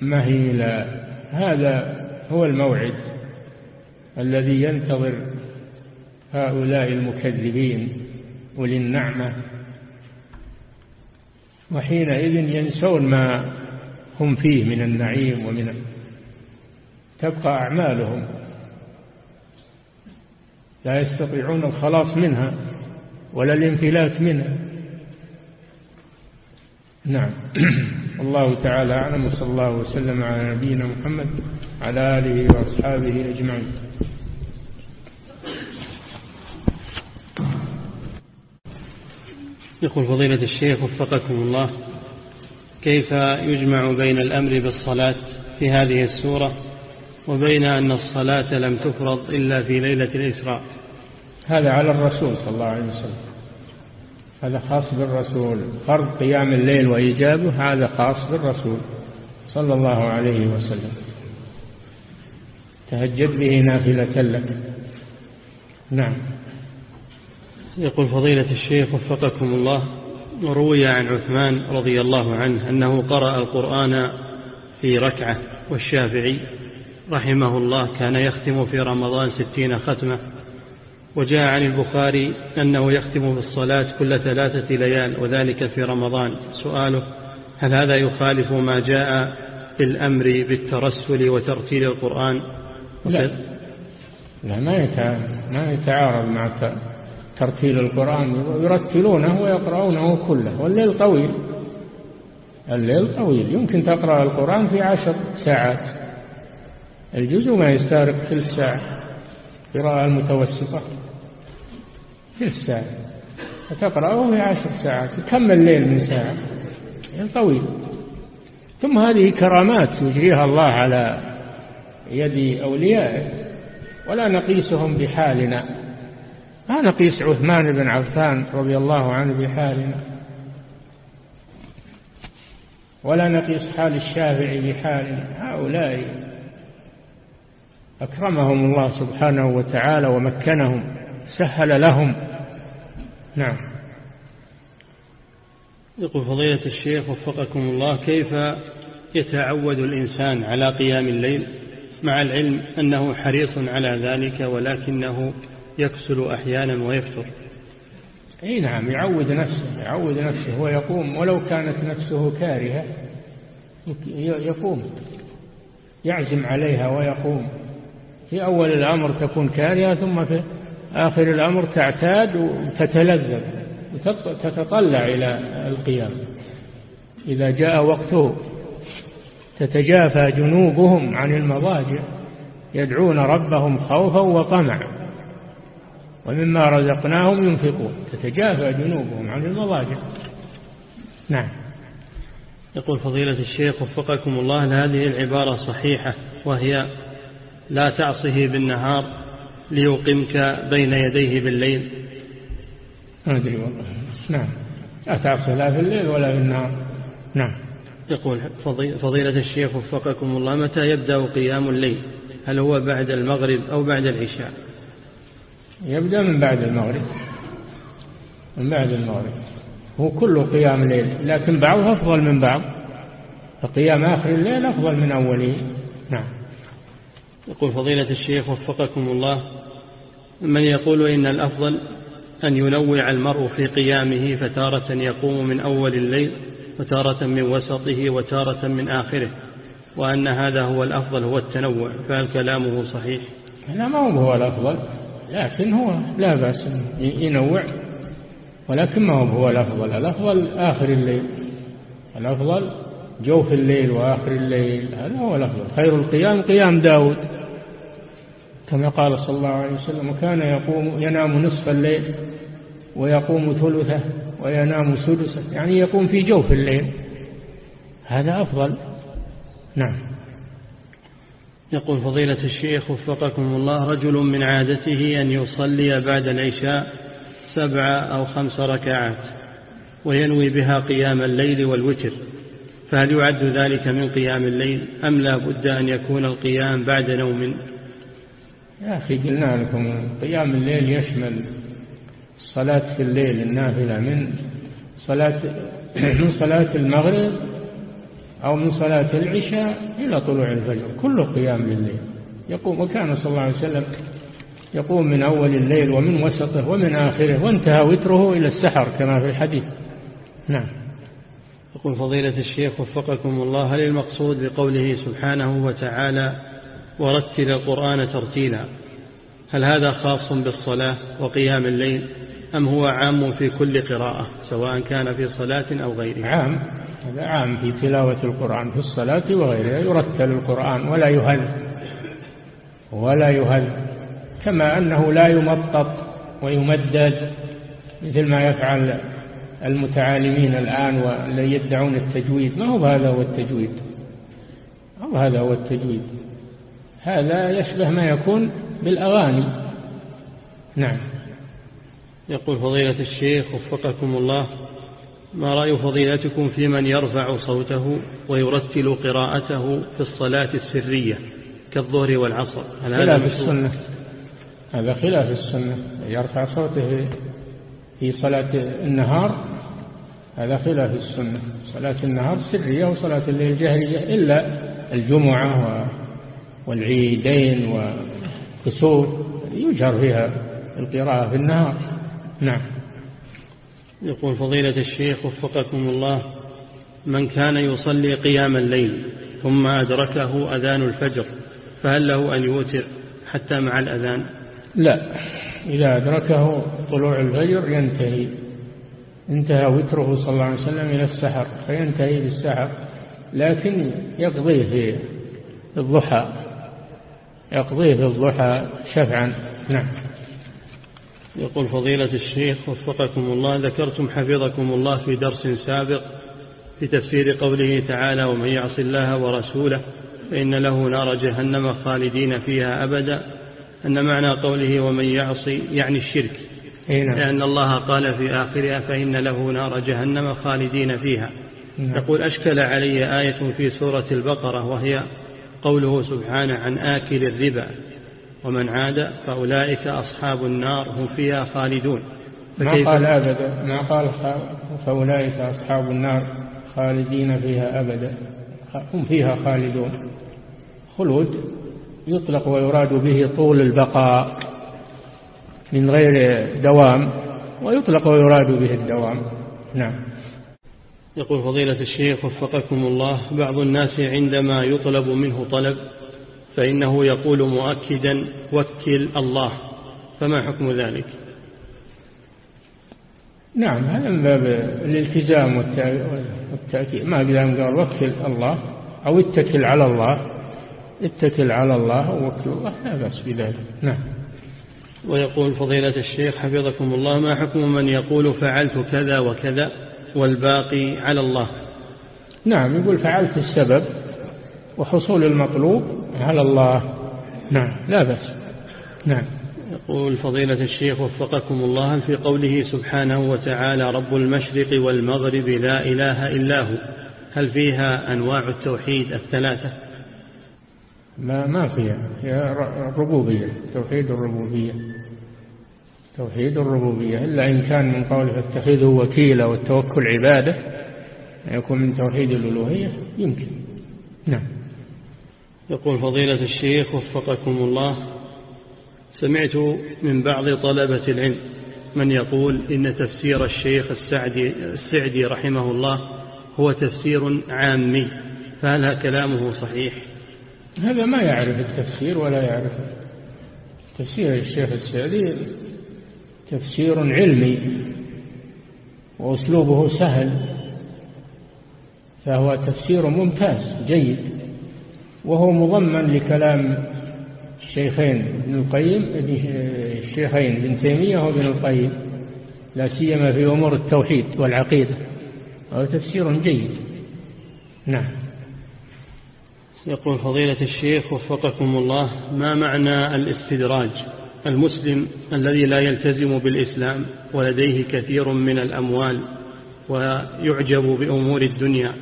مهيلا هذا هو الموعد الذي ينتظر هؤلاء المكذبين أولي النعمة. وحينئذ ينسون ما هم فيه من النعيم ومن تبقى أعمالهم. لا يستطيعون الخلاص منها ولا الانفلات منها. نعم. الله تعالى أعلم وصلى الله وسلم على نبينا محمد على آله وأصحابه أجمعين. يقول فضيلة الشيخ وفقكم الله كيف يجمع بين الأمر بالصلاة في هذه السورة وبين أن الصلاة لم تفرض إلا في ليلة الإسراء؟ هذا على الرسول صلى الله عليه وسلم. هذا خاص بالرسول. فرض قيام الليل وإيجابه هذا خاص بالرسول صلى الله عليه وسلم. تهجد به نافلة لك. نعم. يقول فضيلة الشيخ وفقكم الله روي عن عثمان رضي الله عنه أنه قرأ القرآن في ركعة والشافعي رحمه الله كان يختم في رمضان ستين ختمة وجاء عن البخاري أنه يختم بالصلاة كل ثلاثة ليال وذلك في رمضان. سؤاله هل هذا يخالف ما جاء في الأمر بالترسل وترتيل القرآن؟ لا, لا ما يتعارض مع ترتيل القرآن يرتلونه ويقرؤونه كله والليل طويل. الليل طويل. يمكن تقرأ القرآن في عشر ساعات. الجزء ما يستغرق كل ساعة قراءة المتوسطة كل ساعة فتقرأه في عشر ساعات. كم الليل من ساعة؟ يعني طويل. ثم هذه كرامات يجريها الله على يد أوليائه. ولا نقيسهم بحالنا. ما نقيس عثمان بن عفان رضي الله عنه بحالنا. ولا نقيس حال الشافعي بحالنا. هؤلاء أكرمهم الله سبحانه وتعالى ومكنهم سهل لهم. نعم. يقول فضيلة الشيخ وفقكم الله كيف يتعود الإنسان على قيام الليل مع العلم أنه حريص على ذلك ولكنه يكسل أحيانا ويفتر إي نعم يعود نفسه يعود نفسه ويقوم ولو كانت نفسه كارهة يقوم يعزم عليها ويقوم. في أول الأمر تكون كارهة ثم في آخر الأمر تعتاد وتتلذذ وتتطلع إلى القيام. إذا جاء وقته تتجافى جنوبهم عن المضاجع يدعون ربهم خوفا وطمعا. ومما رزقناهم ينفقون. تتجافى جنوبهم عن المضاجع نعم. يقول فضيلة الشيخ وفقكم الله هذه العبارة صحيحة وهي لا تعصه بالنهار ليقمك بين يديه بالليل؟ ما أدري والله. نعم. لا تعصي لا في الليل ولا في النهار. نعم. يقول فضيلة الشيخ وفقكم الله متى يبدأ قيام الليل؟ هل هو بعد المغرب أو بعد العشاء؟ يبدأ من بعد المغرب. من بعد المغرب. هو كله قيام ليل لكن بعض أفضل من بعض. فقيام آخر الليل أفضل من أوله نعم. يقول فضيلة الشيخ وفقكم الله من يقول إن الأفضل أن ينوع المرء في قيامه فتارة يقوم من أول الليل وتارة من وسطه وتارة من آخره وأن هذا هو الأفضل هو التنوع. فهل كلامه صحيح؟ لا ما هو الأفضل. لكن هو لا بأس ينوع ولكن ما هو الأفضل. الأفضل آخر الليل الأفضل جوف الليل وآخر الليل هذا هو الأفضل. خير القيام قيام داود. كما قال صلى الله عليه وسلم وكان يقوم ينام نصف الليل ويقوم ثلثه وينام سدسه. يعني يقوم في جوف الليل. هذا أفضل. نعم. يقول فضيلة الشيخ وفقكم الله رجل من عادته أن يصلي بعد العشاء سبع أو خمس ركعات وينوي بها قيام الليل والوتر فهل يعد ذلك من قيام الليل أم لا بد أن يكون القيام بعد نوم؟ يا أخي قلنا لكم قيام الليل يشمل الصلاة في الليل النافلة من صلاة من صلاة المغرب أو من صلاة العشاء إلى طلوع الفجر كله قيام لليل يقوم وكان صلى الله عليه وسلم يقوم من أول الليل ومن وسطه ومن آخره وانتهى وتره إلى السحر كما في الحديث. نعم. يقول فضيلة الشيخ وفقكم الله هل المقصود بقوله سبحانه وتعالى ورتل القرآن ترتيلا هل هذا خاص بالصلاة وقيام الليل؟ أم هو عام في كل قراءة سواء كان في صلاة أو غيرها؟ عام هذا عام في تلاوة القرآن في الصلاة وغيرها يرتل القرآن ولا يهل ولا يهل كما أنه لا يمطط ويمدد مثل ما يفعل المتعالمين الآن والذي يدعون التجويد. ما هو هذا هو التجويد؟ ما هو هذا هو التجويد؟ هذا يشبه ما يكون بالأغاني. نعم. يقول فضيلة الشيخ وفقكم الله ما رأي فضيلتكم في من يرفع صوته ويرتل قراءته في الصلاة السرية كالظهر والعصر؟ هل هذا خلاف السنة. هذا خلاف السنة. يرفع صوته في صلاة النهار هذا خلاف السنة. صلاة النهار سرية وصلاة الليل جهرية إلا الجمعة والعيدين والكسوف يجهر فيها القراءة في النهار. نعم. يقول فضيلة الشيخ وفقكم الله من كان يصلي قيام الليل ثم أدركه أذان الفجر فهل له أن يوتر حتى مع الأذان؟ لا. إذا أدركه طلوع الفجر ينتهي. انتهى وتره صلى الله عليه وسلم إلى السحر فينتهي بالسحر لكن يقضيه في الضحى يقضيه في الضحى شفعا. نعم. يقول فضيلة الشيخ وفقكم الله ذكرتم حفظكم الله في درس سابق في تفسير قوله تعالى ومن يعص الله ورسوله فإن له نار جهنم خالدين فيها أبدا أن معنى قوله ومن يعصي يعني الشرك نعم. لأن الله قال في آخرها فإن له نار جهنم خالدين فيها نعم. يقول أشكل علي آية في سورة البقرة وهي قوله سبحانه عن آكل الربا ومن عاد فأولئك أصحاب النار هم فيها خالدون. ما قال أبدا؟ ما قال فأولئك أصحاب النار خالدين فيها أبدا. هم فيها خالدون. خلود يطلق ويراد به طول البقاء من غير دوام ويطلق ويراد به الدوام. نعم. يقول فضيلة الشيخ وفقكم الله بعض الناس عندما يطلب منه طلب فإنه يقول مؤكدا وكل الله. فما حكم ذلك؟ نعم هذا من باب الالتزام والتأكيد. ما قدام قال وكل الله أو اتكل على الله اتكل على الله ووكل الله لا بأس بذلك. نعم. ويقول فضيلة الشيخ حفظكم الله ما حكم من يقول فعلت كذا وكذا والباقي على الله نعم يقول فعلت السبب وحصول المطلوب على الله. نعم لا بأس. نعم. يقول فضيلة الشيخ وفقكم الله في قوله سبحانه وتعالى رب المشرق والمغرب لا إله إلا هو. هل فيها أنواع التوحيد الثلاثة؟ ما ما فيها. هي الربوبية توحيد الربوبية. توحيد الربوبية. إلا إن كان من قوله فاتخذه وكيلا والتوكل عبادة يكون من توحيد الألوهية. يمكن. نعم. يقول فضيلة الشيخ وفقكم الله سمعت من بعض طلبة العلم من يقول إن تفسير الشيخ السعدي, السعدي رحمه الله هو تفسير عامي فهل كلامه صحيح؟ هذا ما يعرف التفسير ولا يعرف تفسير الشيخ السعدي تفسير علمي وأسلوبه سهل فهو تفسير ممتاز جيد. وهو مضمن لكلام الشيخين ابن القيم الشيخين ابن تيمية وابن القيم لا سيما في أمور التوحيد والعقيدة وهو تفسير جيد. نعم. يقول فضيلة الشيخ وفقكم الله ما معنى الاستدراج؟ المسلم الذي لا يلتزم بالإسلام ولديه كثير من الأموال ويعجب بأمور الدنيا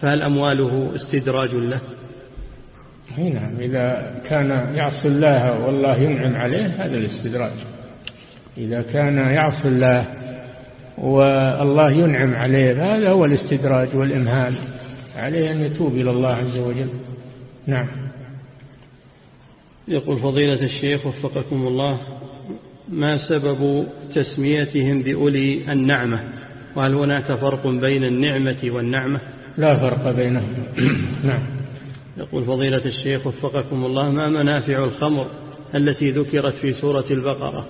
فهل أمواله استدراج له؟ نعم. إذا كان يعصي الله والله ينعم عليه هذا الاستدراج. إذا كان يعصي الله والله ينعم عليه هذا هو الاستدراج والإمهال. عليه أن يتوب إلى الله عز وجل. نعم. يقول فضيلة الشيخ وفقكم الله ما سبب تسميتهم بأولي النعمة؟ وهل هناك فرق بين النعمة والنعمة؟ لا فرق بينهم. نعم. يقول فضيلة الشيخ وفقكم الله ما منافع الخمر التي ذكرت في سورة البقرة؟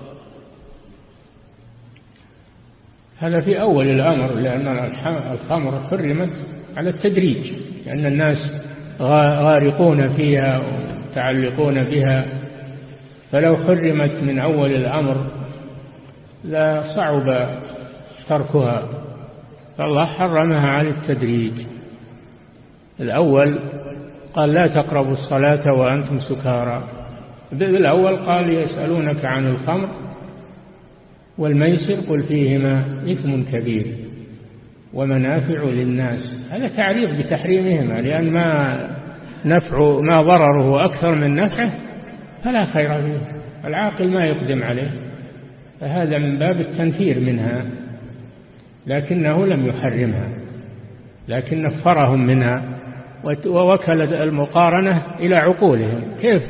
هذا في أول الأمر لأن الخمر حرمت على التدريج لأن الناس غارقون فيها وتعلقون بها. فلو حرمت من أول الأمر لا صعب تركها. فالله حرمها على التدريج. الأول قال لا تقربوا الصلاة وأنتم سكارى. الأول قال يسألونك عن الخمر والميسر قل فيهما إثم كبير ومنافع للناس. هذا تعريض بتحريمهما لأن ما نفع ما ضرره أكثر من نفعه فلا خير فيه. العاقل ما يقدم عليه فهذا من باب التنفير منها لكنه لم يحرمها لكن نفرهم منها. ووكل المقارنة إلى عقولهم. كيف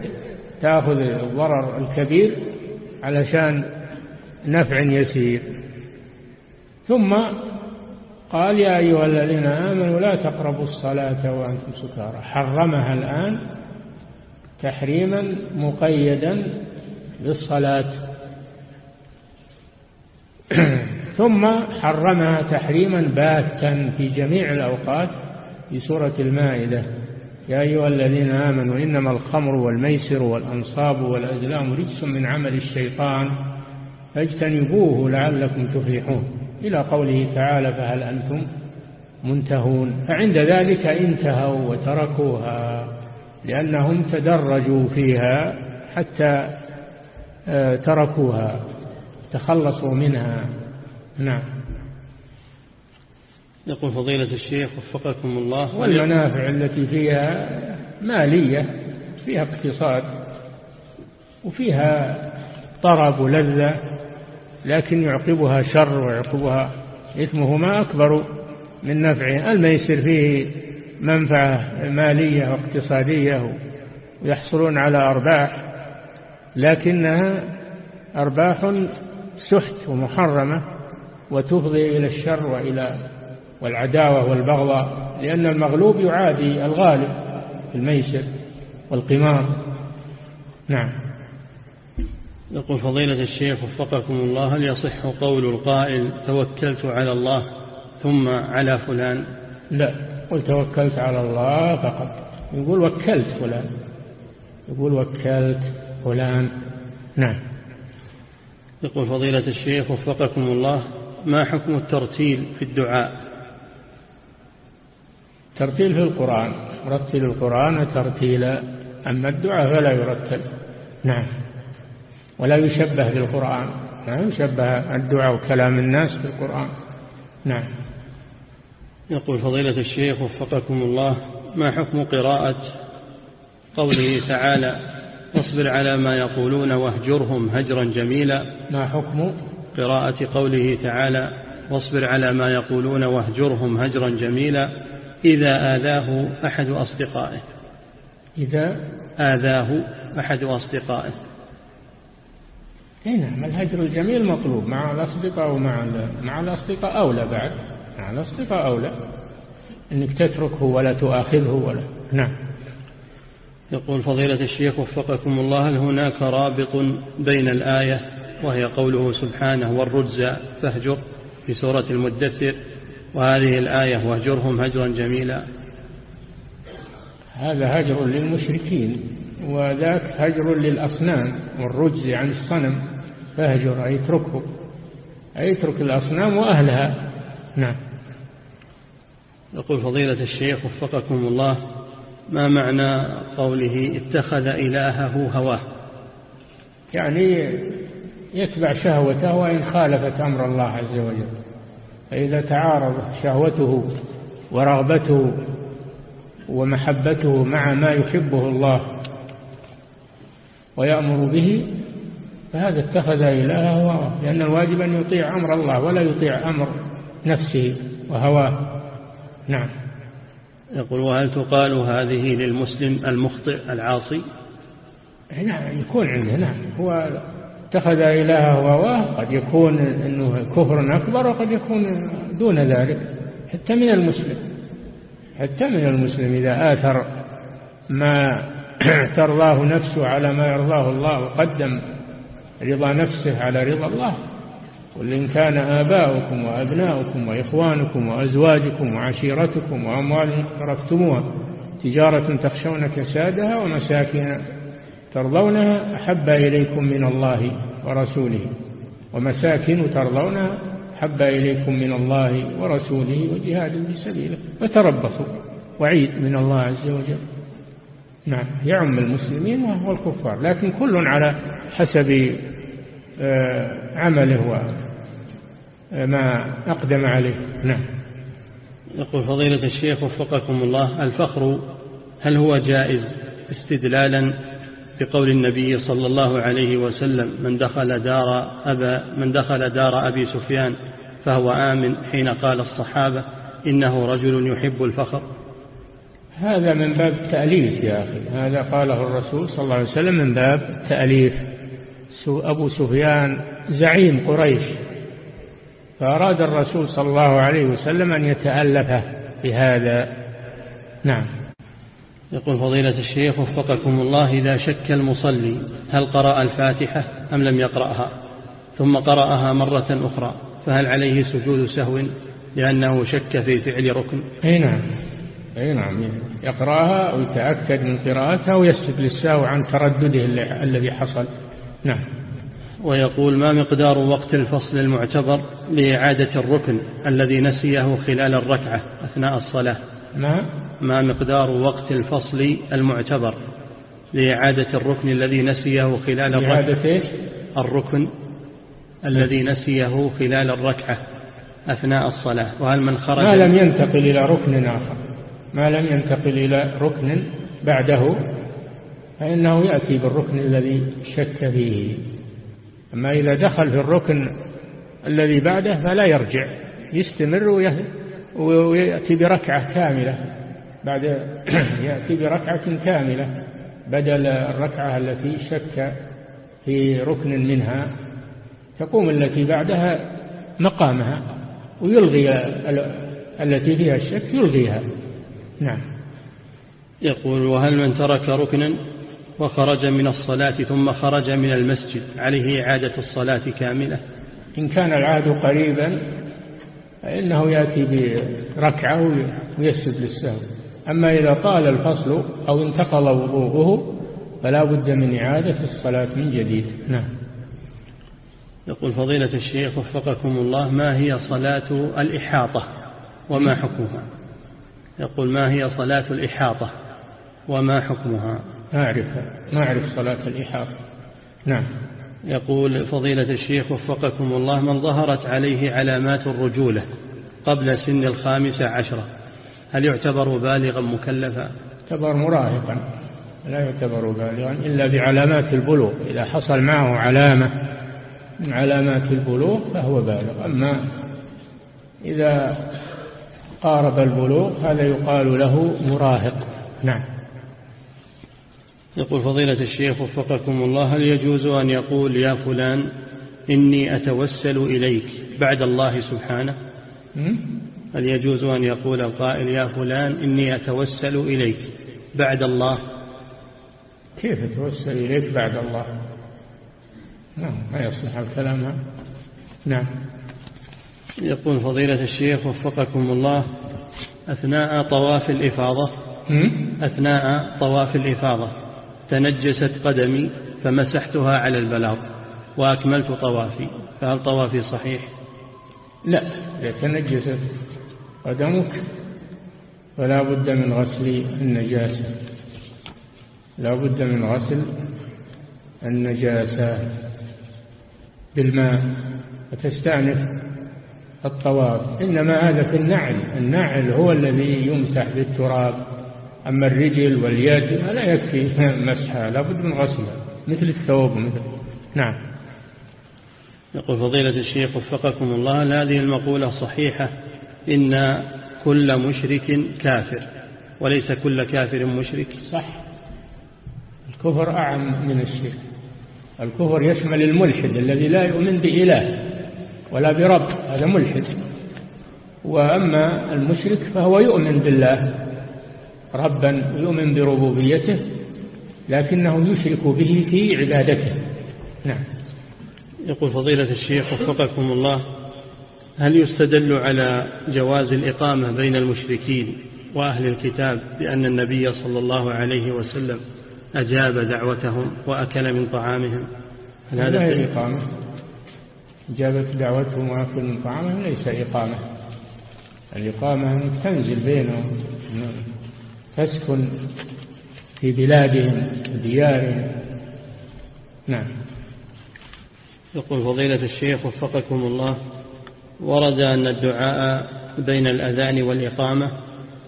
تأخذ الضرر الكبير علشان نفع يسير؟ ثم قال يا أيها الذين آمنوا لا تقربوا الصلاة وأنتم سكارى. حرمها الآن تحريما مقيدا بالصلاة ثم حرمها تحريما باتا في جميع الأوقات في سورة المائدة. يا أيها الذين آمنوا إنما الخمر والميسر والأنصاب والأزلام رجس من عمل الشيطان. فاجتنبوه لعلكم تفلحون. إلى قوله تعالى فهل أنتم منتهون؟ فعند ذلك انتهوا وتركوها لأنهم تدرجوا فيها حتى آه، تركوها تخلصوا منها. نعم. يقول فضيلة الشيخ وفقكم الله. والمنافع التي فيها مالية فيها اقتصاد وفيها طرب ولذة لكن يعقبها شر ويعقبها إثمهما أكبر من نفعه. الميسر فيه منفعة مالية واقتصادية ويحصلون على أرباح لكنها أرباح سحت ومحرمة وتفضي إلى الشر وإلى والعداوة والبغضاء لأن المغلوب يعادي الغالب في الميسر والقمار. نعم. يقول فضيلة الشيخ وفقكم الله هل يصح قول القائل توكلت على الله ثم على فلان؟ لا قل توكلت على الله فقط. يقول وكلت فلان. يقول وكلت فلان. نعم. يقول فضيلة الشيخ وفقكم الله ما حكم الترتيل في الدعاء؟ ترتيل في القرآن. رتل القرآن ترتيلا. أما الدعاء فلا يرتل. نعم. ولا يشبه بالقرآن. لا يشبه الدعاء وكلام الناس في القرآن. نعم. يقول فضيلة الشيخ وفقكم الله ما حكم قراءة قوله تعالى واصبر على ما يقولون واهجرهم هجرا جميلا ما حكم؟ قراءة قوله تعالى واصبر على ما يقولون واهجرهم هجرا جميلا إذا آذاه أحد أصدقائه. إذا آذاه أحد أصدقائه. إي نعم الهجر الجميل مطلوب مع الأصدقاء ومع مع الأصدقاء أولى بعد مع الأصدقاء أولى. أنك تتركه ولا تؤاخذه ولا نعم. يقول فضيلة الشيخ وفقكم الله هل هناك رابط بين الآية وهي قوله سبحانه والرجز فاهجر في سورة المدثر وهذه الآية واهجرهم هجرا جميلا. هذا هجر للمشركين وذاك هجر للأصنام والرجز عن الصنم فاهجر أي اتركه. أي اترك الأصنام وأهلها. نعم. يقول فضيلة الشيخ وفقكم الله ما معنى قوله اتخذ إلهه هواه؟ يعني يتبع شهوته وإن خالفت أمر الله عز وجل. فإذا تعارض شهوته ورغبته ومحبته مع ما يحبه الله ويأمر به فهذا اتخذ إلهه هواه لأن الواجب أن يطيع أمر الله ولا يطيع أمر نفسه وهواه. نعم. يقول وهل تقال هذه للمسلم المخطئ العاصي؟ نعم يكون عنده نعم. هو اتخذ إلهه هواه قد يكون أنه كفر أكبر وقد يكون دون ذلك حتى من المسلم. حتى من المسلم إذا آثر ما ترضاه نفسه على ما يرضاه الله وقدم رضا نفسه على رضا الله قل إن كان آباؤكم وأبناؤكم وإخوانكم وأزواجكم وعشيرتكم وأموال اقترفتموها تجارة تخشون كسادها ومساكن ترضونها أحب إليكم من الله ورسوله ومساكن ترضونها حب إليكم من الله ورسوله وجهاد في سبيله فتربصوا وعيد من الله عز وجل. نعم يعم المسلمين والكفار لكن كل على حسب آه، عمله وما أقدم عليه. نعم. يقول فضيلة الشيخ وفقكم الله الفخر هل هو جائز استدلالا بقول النبي صلى الله عليه وسلم من دخل دار أبا من دخل دار أبي سفيان فهو آمن حين قال الصحابة إنه رجل يحب الفخر. هذا من باب التأليف يا أخي. هذا قاله الرسول صلى الله عليه وسلم من باب التأليف أبو سفيان زعيم قريش. فأراد الرسول صلى الله عليه وسلم أن يتألف بهذا. نعم. يقول فضيلة الشيخ وفقكم الله إذا شك المصلي هل قرأ الفاتحة أم لم يقرأها؟ ثم قرأها مرة أخرى فهل عليه سجود سهو لأنه شك في فعل ركن؟ أي نعم أي نعم. يقرأها ويتأكد من قراءتها ويسجد للسهو عن تردده الذي حصل. نعم. ويقول ما مقدار وقت الفصل المعتبر لإعادة الركن الذي نسيه خلال الركعة أثناء الصلاة؟ ما؟ ما مقدار وقت الفصل المعتبر لإعادة الركن الذي نسيه خلال الركعة. الركن الذي نسيه خلال الركعة أثناء الصلاة. وهل من خرج ما لم ينتقل إلى ركن آخر. ما لم ينتقل إلى ركن بعده فإنه يأتي بالركن الذي شك فيه. أما إذا دخل في الركن الذي بعده فلا يرجع يستمر ويأتي بركعة كاملة. بعد يأتي بركعة كاملة بدل الركعة التي شك في ركن منها تقوم التي بعدها مقامها ويلغي التي فيها الشك يلغيها. نعم. يقول وهل من ترك ركنا وخرج من الصلاة ثم خرج من المسجد عليه إعادة الصلاة كاملة؟ إن كان العهد قريبا فإنه يأتي بركعة ويسجد للسهو. أما إذا طال الفصل أو انتقل وضوءه فلا بد من إعادة الصلاة من جديد. نعم. يقول فضيلة الشيخ وفقكم الله ما هي صلاة الإحاطة وما حكمها؟ يقول ما هي صلاة الإحاطة وما حكمها؟ ما أعرف ما أعرف صلاة الإحاطة. نعم. يقول فضيلة الشيخ وفقكم الله من ظهرت عليه علامات الرجولة قبل سن الخامسة عشرة؟ هل يعتبر بالغا مكلفا؟ يعتبر مراهقا. لا يعتبر بالغا إلا بعلامات البلوغ. إذا حصل معه علامة من علامات البلوغ فهو بالغ. أما إذا قارب البلوغ هذا يقال له مراهق. نعم. يقول فضيلة الشيخ وفقكم الله هل يجوز أن يقول يا فلان إني أتوسل إليك بعد الله سبحانه؟ هل يجوز أن يقول القائل يا فلان إني أتوسل إليك بعد الله؟ كيف أتوسل إليك بعد الله؟ نعم ما يصلح الكلام. نعم. يقول فضيلة الشيخ وفقكم الله أثناء طواف الإفاضة أثناء طواف الإفاضة تنجست قدمي فمسحتها على البلاط وأكملت طوافي فهل طوافي صحيح؟ لا إذا تنجست قدمك فلا بد من غسل النجاسة. لا بد من غسل النجاسة بالماء وتستأنف الطواف. إنما هذا في النعل النعل هو الذي يمسح بالتراب. أما الرجل واليد لا يكفي مسحها لا بد من غسلها مثل الثوب مثل نعم. يقول فضيلة الشيخ وفقكم الله هذه المقولة صحيحة إن كل مشرك كافر وليس كل كافر مشرك. صح. الكفر أعم من الشرك. الكفر يشمل الملحد الذي لا يؤمن بإله ولا برب هذا ملحد. وأما المشرك فهو يؤمن بالله ربا يؤمن بربوبيته لكنه يشرك به في عبادته. نعم. يقول فضيلة الشيخ وفقكم الله هل يستدل على جواز الإقامة بين المشركين وأهل الكتاب بأن النبي صلى الله عليه وسلم أجاب دعوتهم وأكل من طعامهم؟ هل هذا لا الإقامة إجابة دعوتهم وأكل من طعامهم ليس إقامة. الإقامة أنك تنزل بينهم تسكن في بلادهم وديارهم نعم. يقول فضيلة الشيخ وفقكم الله ورد أن الدعاء بين الأذان والإقامة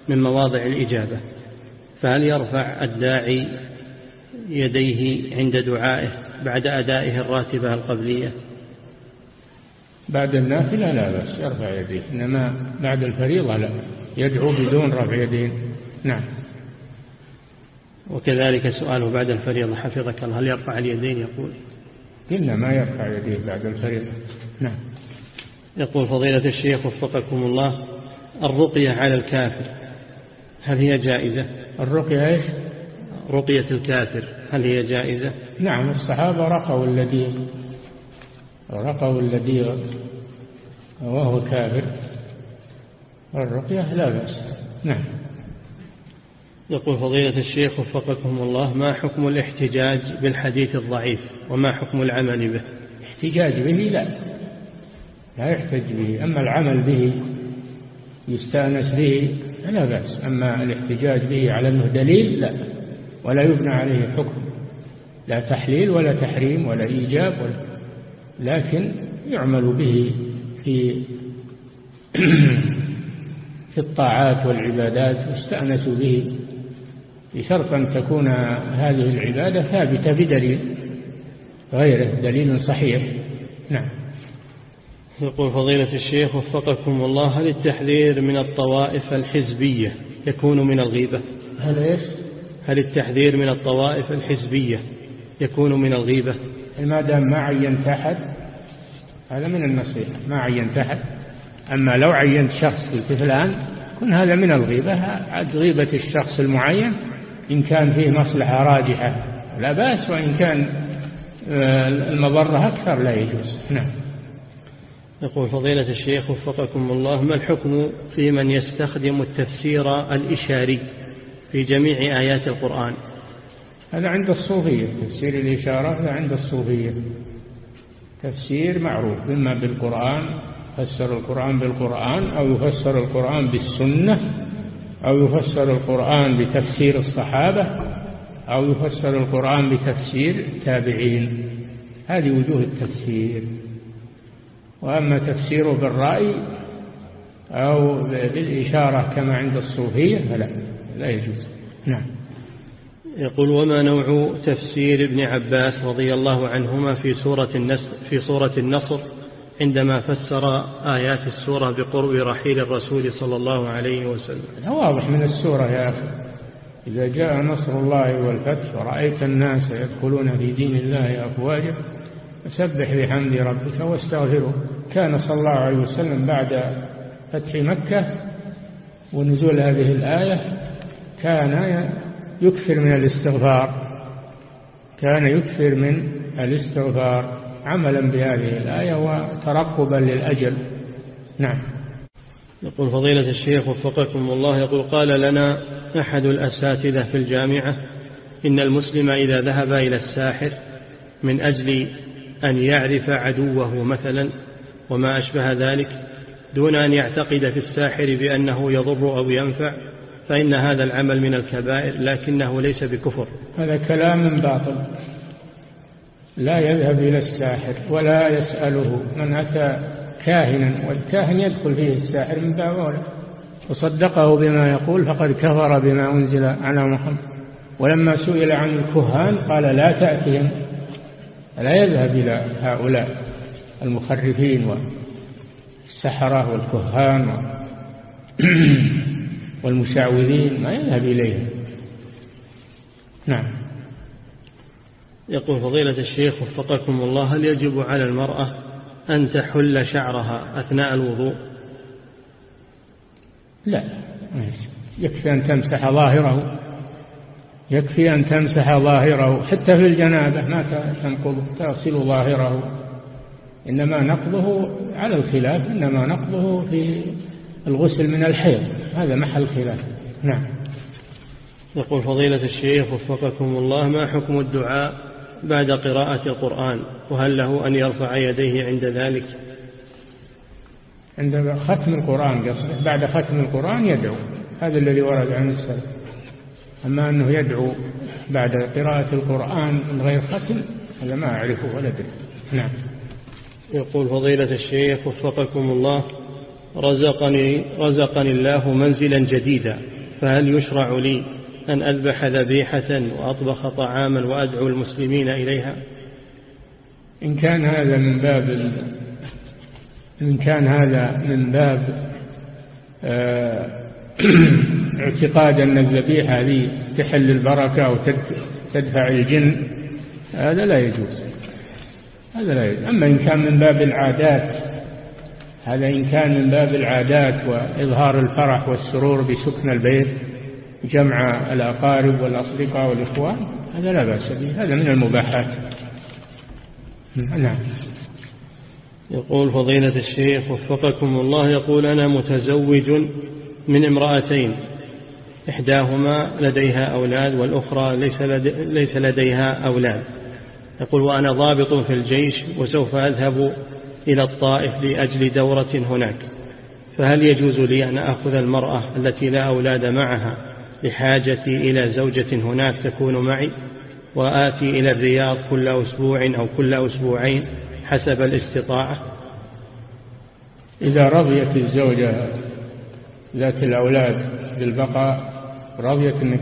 من مواضع الإجابة. فهل يرفع الداعي يديه عند دعائه بعد أدائه الراتبة القبلية؟ بعد النافلة لا بس يرفع يديه إنما بعد الفريضة لا. يدعو بدون رفع يدين نعم. وكذلك سؤاله بعد الفريضة حفظك الله هل يرفع اليدين؟ يقول. قلنا ما يرفع يديه بعد الفريضة. نعم. يقول فضيلة الشيخ وفقكم الله الرقية على الكافر هل هي جائزة؟ الرقية إيش؟ رقية الكافر هل هي جائزة؟ نعم الصحابة رقوا الذي رقوا الذي وهو كافر الرقية لا بأس. نعم. يقول فضيلة الشيخ وفقكم الله ما حكم الاحتجاج بالحديث الضعيف وما حكم العمل به؟ احتجاج به لا. لا يحتج به. أما العمل به يستأنس به لا بأس. أما الاحتجاج به على أنه دليل لا. ولا يبنى عليه حكم. لا تحليل ولا تحريم ولا إيجاب ولا. لكن يعمل به في في الطاعات والعبادات يستأنس به. بشرط أن تكون هذه العبادة ثابتة بدليل غيره دليل صحيح. نعم. يقول فضيلة الشيخ وفقكم الله هل التحذير من الطوائف الحزبية يكون من الغيبة؟ هل إيش؟ هل التحذير من الطوائف الحزبية يكون من الغيبة؟ ما دام ما عينت أحد هذا من النصيحة ما عينت أحد. أما لو عينت شخص قلت فلان كن هذا من الغيبة. عاد غيبة الشخص المعين إن كان فيه مصلحة راجحة لا بأس وإن كان آه، المضرة أكثر لا يجوز. نعم. يقول فضيلة الشيخ وفقكم الله ما الحكم في من يستخدم التفسير الإشاري في جميع آيات القرآن؟ هذا عند الصوفية تفسير الإشارة هذا عند الصوفية. تفسير معروف إما بالقرآن فسر القرآن بالقرآن أو يفسر القرآن بالسنة أو يفسر القرآن بتفسير الصحابة أو يفسر القرآن بتفسير التابعين هذه وجوه التفسير. وأما تفسيره بالرأي أو بالإشارة كما عند الصوفية فلا لا يجوز. نعم. يقول وما نوع تفسير ابن عباس رضي الله عنهما في سورة النصر, في سورة النصر عندما فسر آيات السورة بقرب رحيل الرسول صلى الله عليه وسلم؟ واضح من السورة يا أخي. إذا جاء نصر الله والفتح ورأيت الناس يدخلون في دين الله أفواجا فسبح بحمد ربك واستغفره. كان صلى الله عليه وسلم بعد فتح مكة ونزول هذه الآية كان يكثر من الاستغفار كان يكثر من الاستغفار عملا بهذه الآية وترقبا للأجل. نعم. يقول فضيلة الشيخ وفقكم الله يقول قال لنا أحد الأساتذة في الجامعة إن المسلم إذا ذهب إلى الساحر من أجل أن يعرف عدوه مثلا وما أشبه ذلك دون أن يعتقد في الساحر بأنه يضر أو ينفع فإن هذا العمل من الكبائر لكنه ليس بكفر. هذا كلام باطل. لا يذهب إلى الساحر ولا يسأله من أتى كاهنا والكاهن يدخل فيه الساحر من باب وصدقه بما يقول فقد كفر بما أنزل على محمد. ولما سئل عن الكهان قال لا تأتيهم. لا يذهب إلى هؤلاء. المخرفين والسحرة والكهان والمشعوذين ما يذهب إليهم. نعم. يقول فضيلة الشيخ وفقكم الله هل يجب على المرأة أن تحل شعرها أثناء الوضوء؟ لا. يكفي أن تمسح ظاهره يكفي أن تمسح ظاهره حتى في الجنابة ما تنقض تغسل ظاهره. إنما نقضه على الخلاف إنما نقضه في الغسل من الحيض هذا محل خلاف. نعم. يقول فضيلة الشيخ وفقكم الله ما حكم الدعاء بعد قراءة القرآن؟ وهل له أن يرفع يديه عند ذلك؟ عند ختم القرآن قصده بعد ختم القرآن يدعو هذا الذي ورد عن السلف. أما أنه يدعو بعد قراءة القرآن من غير ختم هذا ما أعرفه ولا أدري. نعم. يقول فضيلة الشيخ وفقكم الله رزقني, رزقني الله منزلا جديدا فهل يشرع لي أن أذبح ذبيحة وأطبخ طعاما وأدعو المسلمين إليها؟ إن كان هذا من باب إن كان هذا من باب آه، اعتقاد أن الذبيحة هذه تحل البركة أو تدفع الجن هذا لا يجوز. هذا لا يجوز. أما إن كان من باب العادات هذا إن كان من باب العادات وإظهار الفرح والسرور بسكن البيت جمع الأقارب والأصدقاء والإخوان هذا لا بأس به. هذا من المباحات. نعم. يقول فضيلة الشيخ وفقكم الله يقول أنا متزوج من امرأتين إحداهما لديها أولاد والأخرى ليس, ليس لديها أولاد. يقول وأنا ضابط في الجيش وسوف أذهب إلى الطائف لأجل دورة هناك فهل يجوز لي أن أخذ المرأة التي لا أولاد معها لحاجتي إلى زوجة هناك تكون معي وآتي إلى الرياض كل أسبوع أو كل أسبوعين حسب الاستطاعة؟ إذا رضيت الزوجة ذات الأولاد بالبقاء رضيت أنك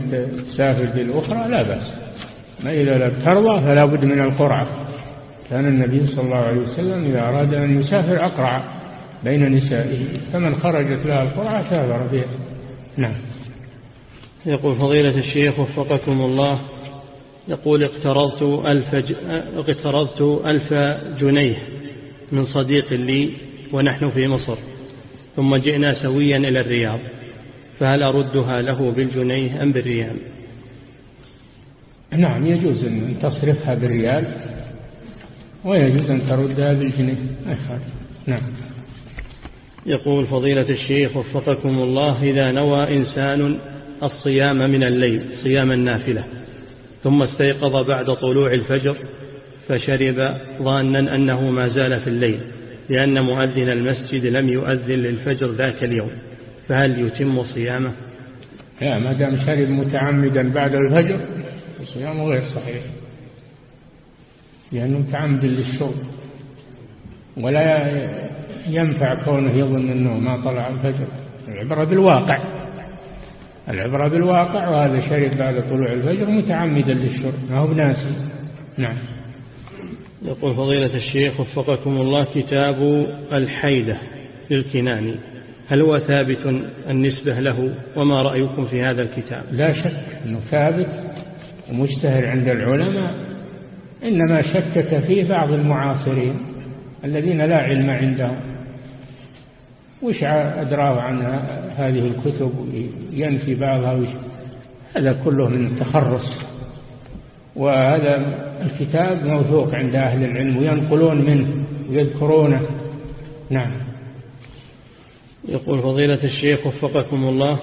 تسافر بالأخرى لا بأس. ما إذا لم ترضى فلا بد من القرعة. كان النبي صلى الله عليه وسلم إذا أراد أن يسافر أقرع بين نسائه فمن خرجت لها القرعة سافر بها نعم. يقول فضيلة الشيخ وفقكم الله يقول اقترضت ألف, ج... اقترضت ألف جنيه من صديق لي ونحن في مصر ثم جئنا سويا إلى الرياض فهل أردها له بالجنيه أم بالريال؟ نعم يجوز أن تصرفها بالريال ويجوز أن تردها بالجنيه. نعم. يقول فضيلة الشيخ وفقكم الله إذا نوى إنسان الصيام من الليل صيام النافلة ثم استيقظ بعد طلوع الفجر فشرب ظانا أنه ما زال في الليل لأن مؤذن المسجد لم يؤذن للفجر ذاك اليوم فهل يتم صيامه؟ لا ما دام شرب متعمدا بعد الفجر صيامه غير صحيح. لأنه متعمد للشرب. ولا ينفع كونه يظن أنه ما طلع الفجر. العبرة بالواقع. العبرة بالواقع وهذا شرب بعد طلوع الفجر متعمدا للشرب. ما هو بناسي نعم. يقول فضيلة الشيخ وفقكم الله كتاب الحيدة للكناني هل هو ثابت النسبة له؟ وما رأيكم في هذا الكتاب؟ لا شك أنه ثابت. ومشتهر عند العلماء إنما شكك فيه بعض المعاصرين الذين لا علم عندهم. وش أدراه عن هذه الكتب؟ ينفي بعضها وش؟ هذا كله من التخرص وهذا الكتاب موثوق عند أهل العلم وينقلون منه ويذكرونه. نعم. يقول فضيلة الشيخ وفقكم الله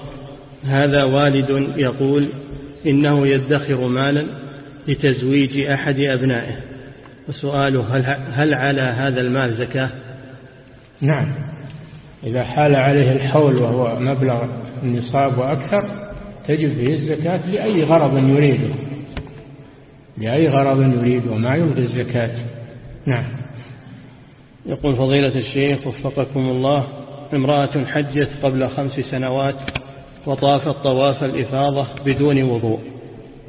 هذا والد يقول إنه يدخر مالا لتزويج أحد أبنائه. وسؤاله هل, هل على هذا المال زكاة؟ نعم. إذا حال عليه الحول وهو مبلغ النصاب وأكثر تجب فيه الزكاة لأي غرض يريده. لأي غرض يريده وما يلغي الزكاة. نعم. يقول فضيلة الشيخ وفقكم الله امرأة حجت قبل خمس سنوات وطافت طواف الإفاضة بدون وضوء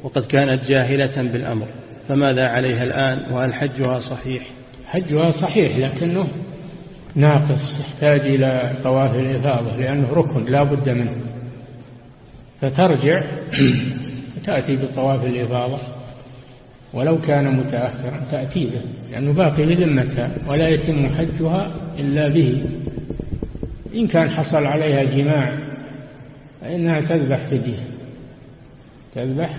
وقد كانت جاهلة بالأمر فماذا عليها الآن وهل حجها صحيح؟ حجها صحيح لكنه ناقص يحتاج إلى طواف الإفاضة لأنه ركن لا بد منه. فترجع تأتي بطواف الإفاضة ولو كان متأخرا تأتي به لأنه باقي لذمتها ولا يتم حجها إلا به. إن كان حصل عليها جماع فإنها تذبح فدية. تذبح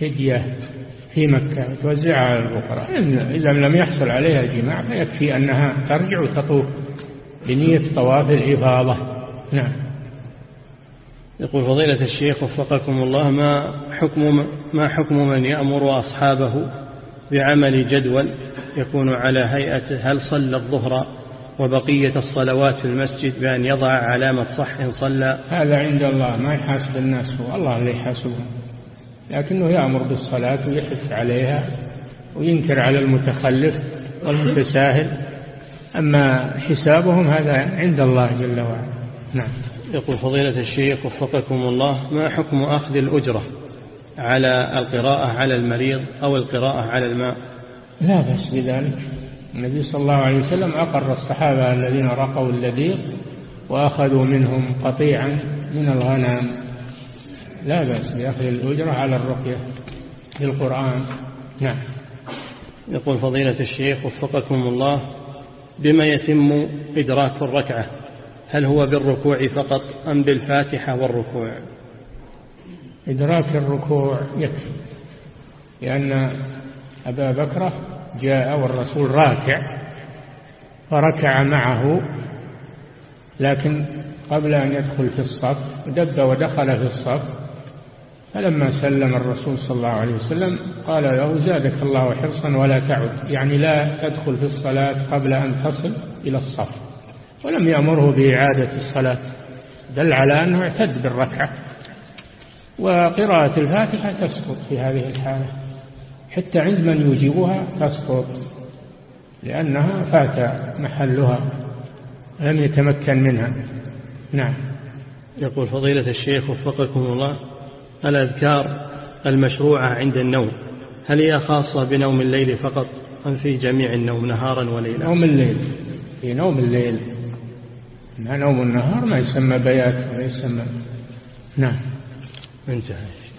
فدية في مكة توزعها على الفقراء إذا لم يحصل عليها جماع فيكفي أنها ترجع وتطوف بنية طواف الإفاضة نعم. يقول فضيلة الشيخ وفقكم الله ما حكم ما حكم من يأمر أصحابه بعمل جدول يكون على هيئة هل صلى الظهر وبقية الصلوات في المسجد بأن يضع علامة صح إن صلى. هذا عند الله ما يحاسب الناس هو الله اللي يحاسبهم. لكنه يأمر بالصلاة ويحث عليها وينكر على المتخلف والمتساهل. أما حسابهم هذا عند الله جل وعلا. نعم. يقول فضيلة الشيخ وفقكم الله ما حكم أخذ الأجرة على القراءة على المريض أو القراءة على الماء؟ لا بأس بذلك. النبي صلى الله عليه وسلم أقر الصحابة الذين رقوا اللذيذ وأخذوا منهم قطيعا من الغنم. لا بأس بأخذ الأجرة على الرقية بالقرآن نعم. يقول فضيلة الشيخ وفقكم الله بما يتم إدراك الركعة هل هو بالركوع فقط أم بالفاتحة والركوع؟ إدراك الركوع يكفي لأن أبا بكر جاء والرسول راكع فركع معه لكن قبل أن يدخل في الصف دب ودخل في الصف فلما سلم الرسول صلى الله عليه وسلم قال له زادك الله حرصا ولا تعد. يعني لا تدخل في الصلاة قبل أن تصل إلى الصف ولم يأمره بإعادة الصلاة دل على أنه اعتد بالركعة وقراءة الفاتحة تسقط في هذه الحالة. حتى عند من يجيبها تسقط لأنها فات محلها لم يتمكن منها. نعم. يقول فضيلة الشيخ وفقكم الله الأذكار المشروعة عند النوم هل هي خاصة بنوم الليل فقط أم في جميع النوم نهارا وليلا؟ نوم الليل. في نوم الليل. ما نوم النهار؟ ما يسمى بيات ولا يسمى. نعم. انتهى.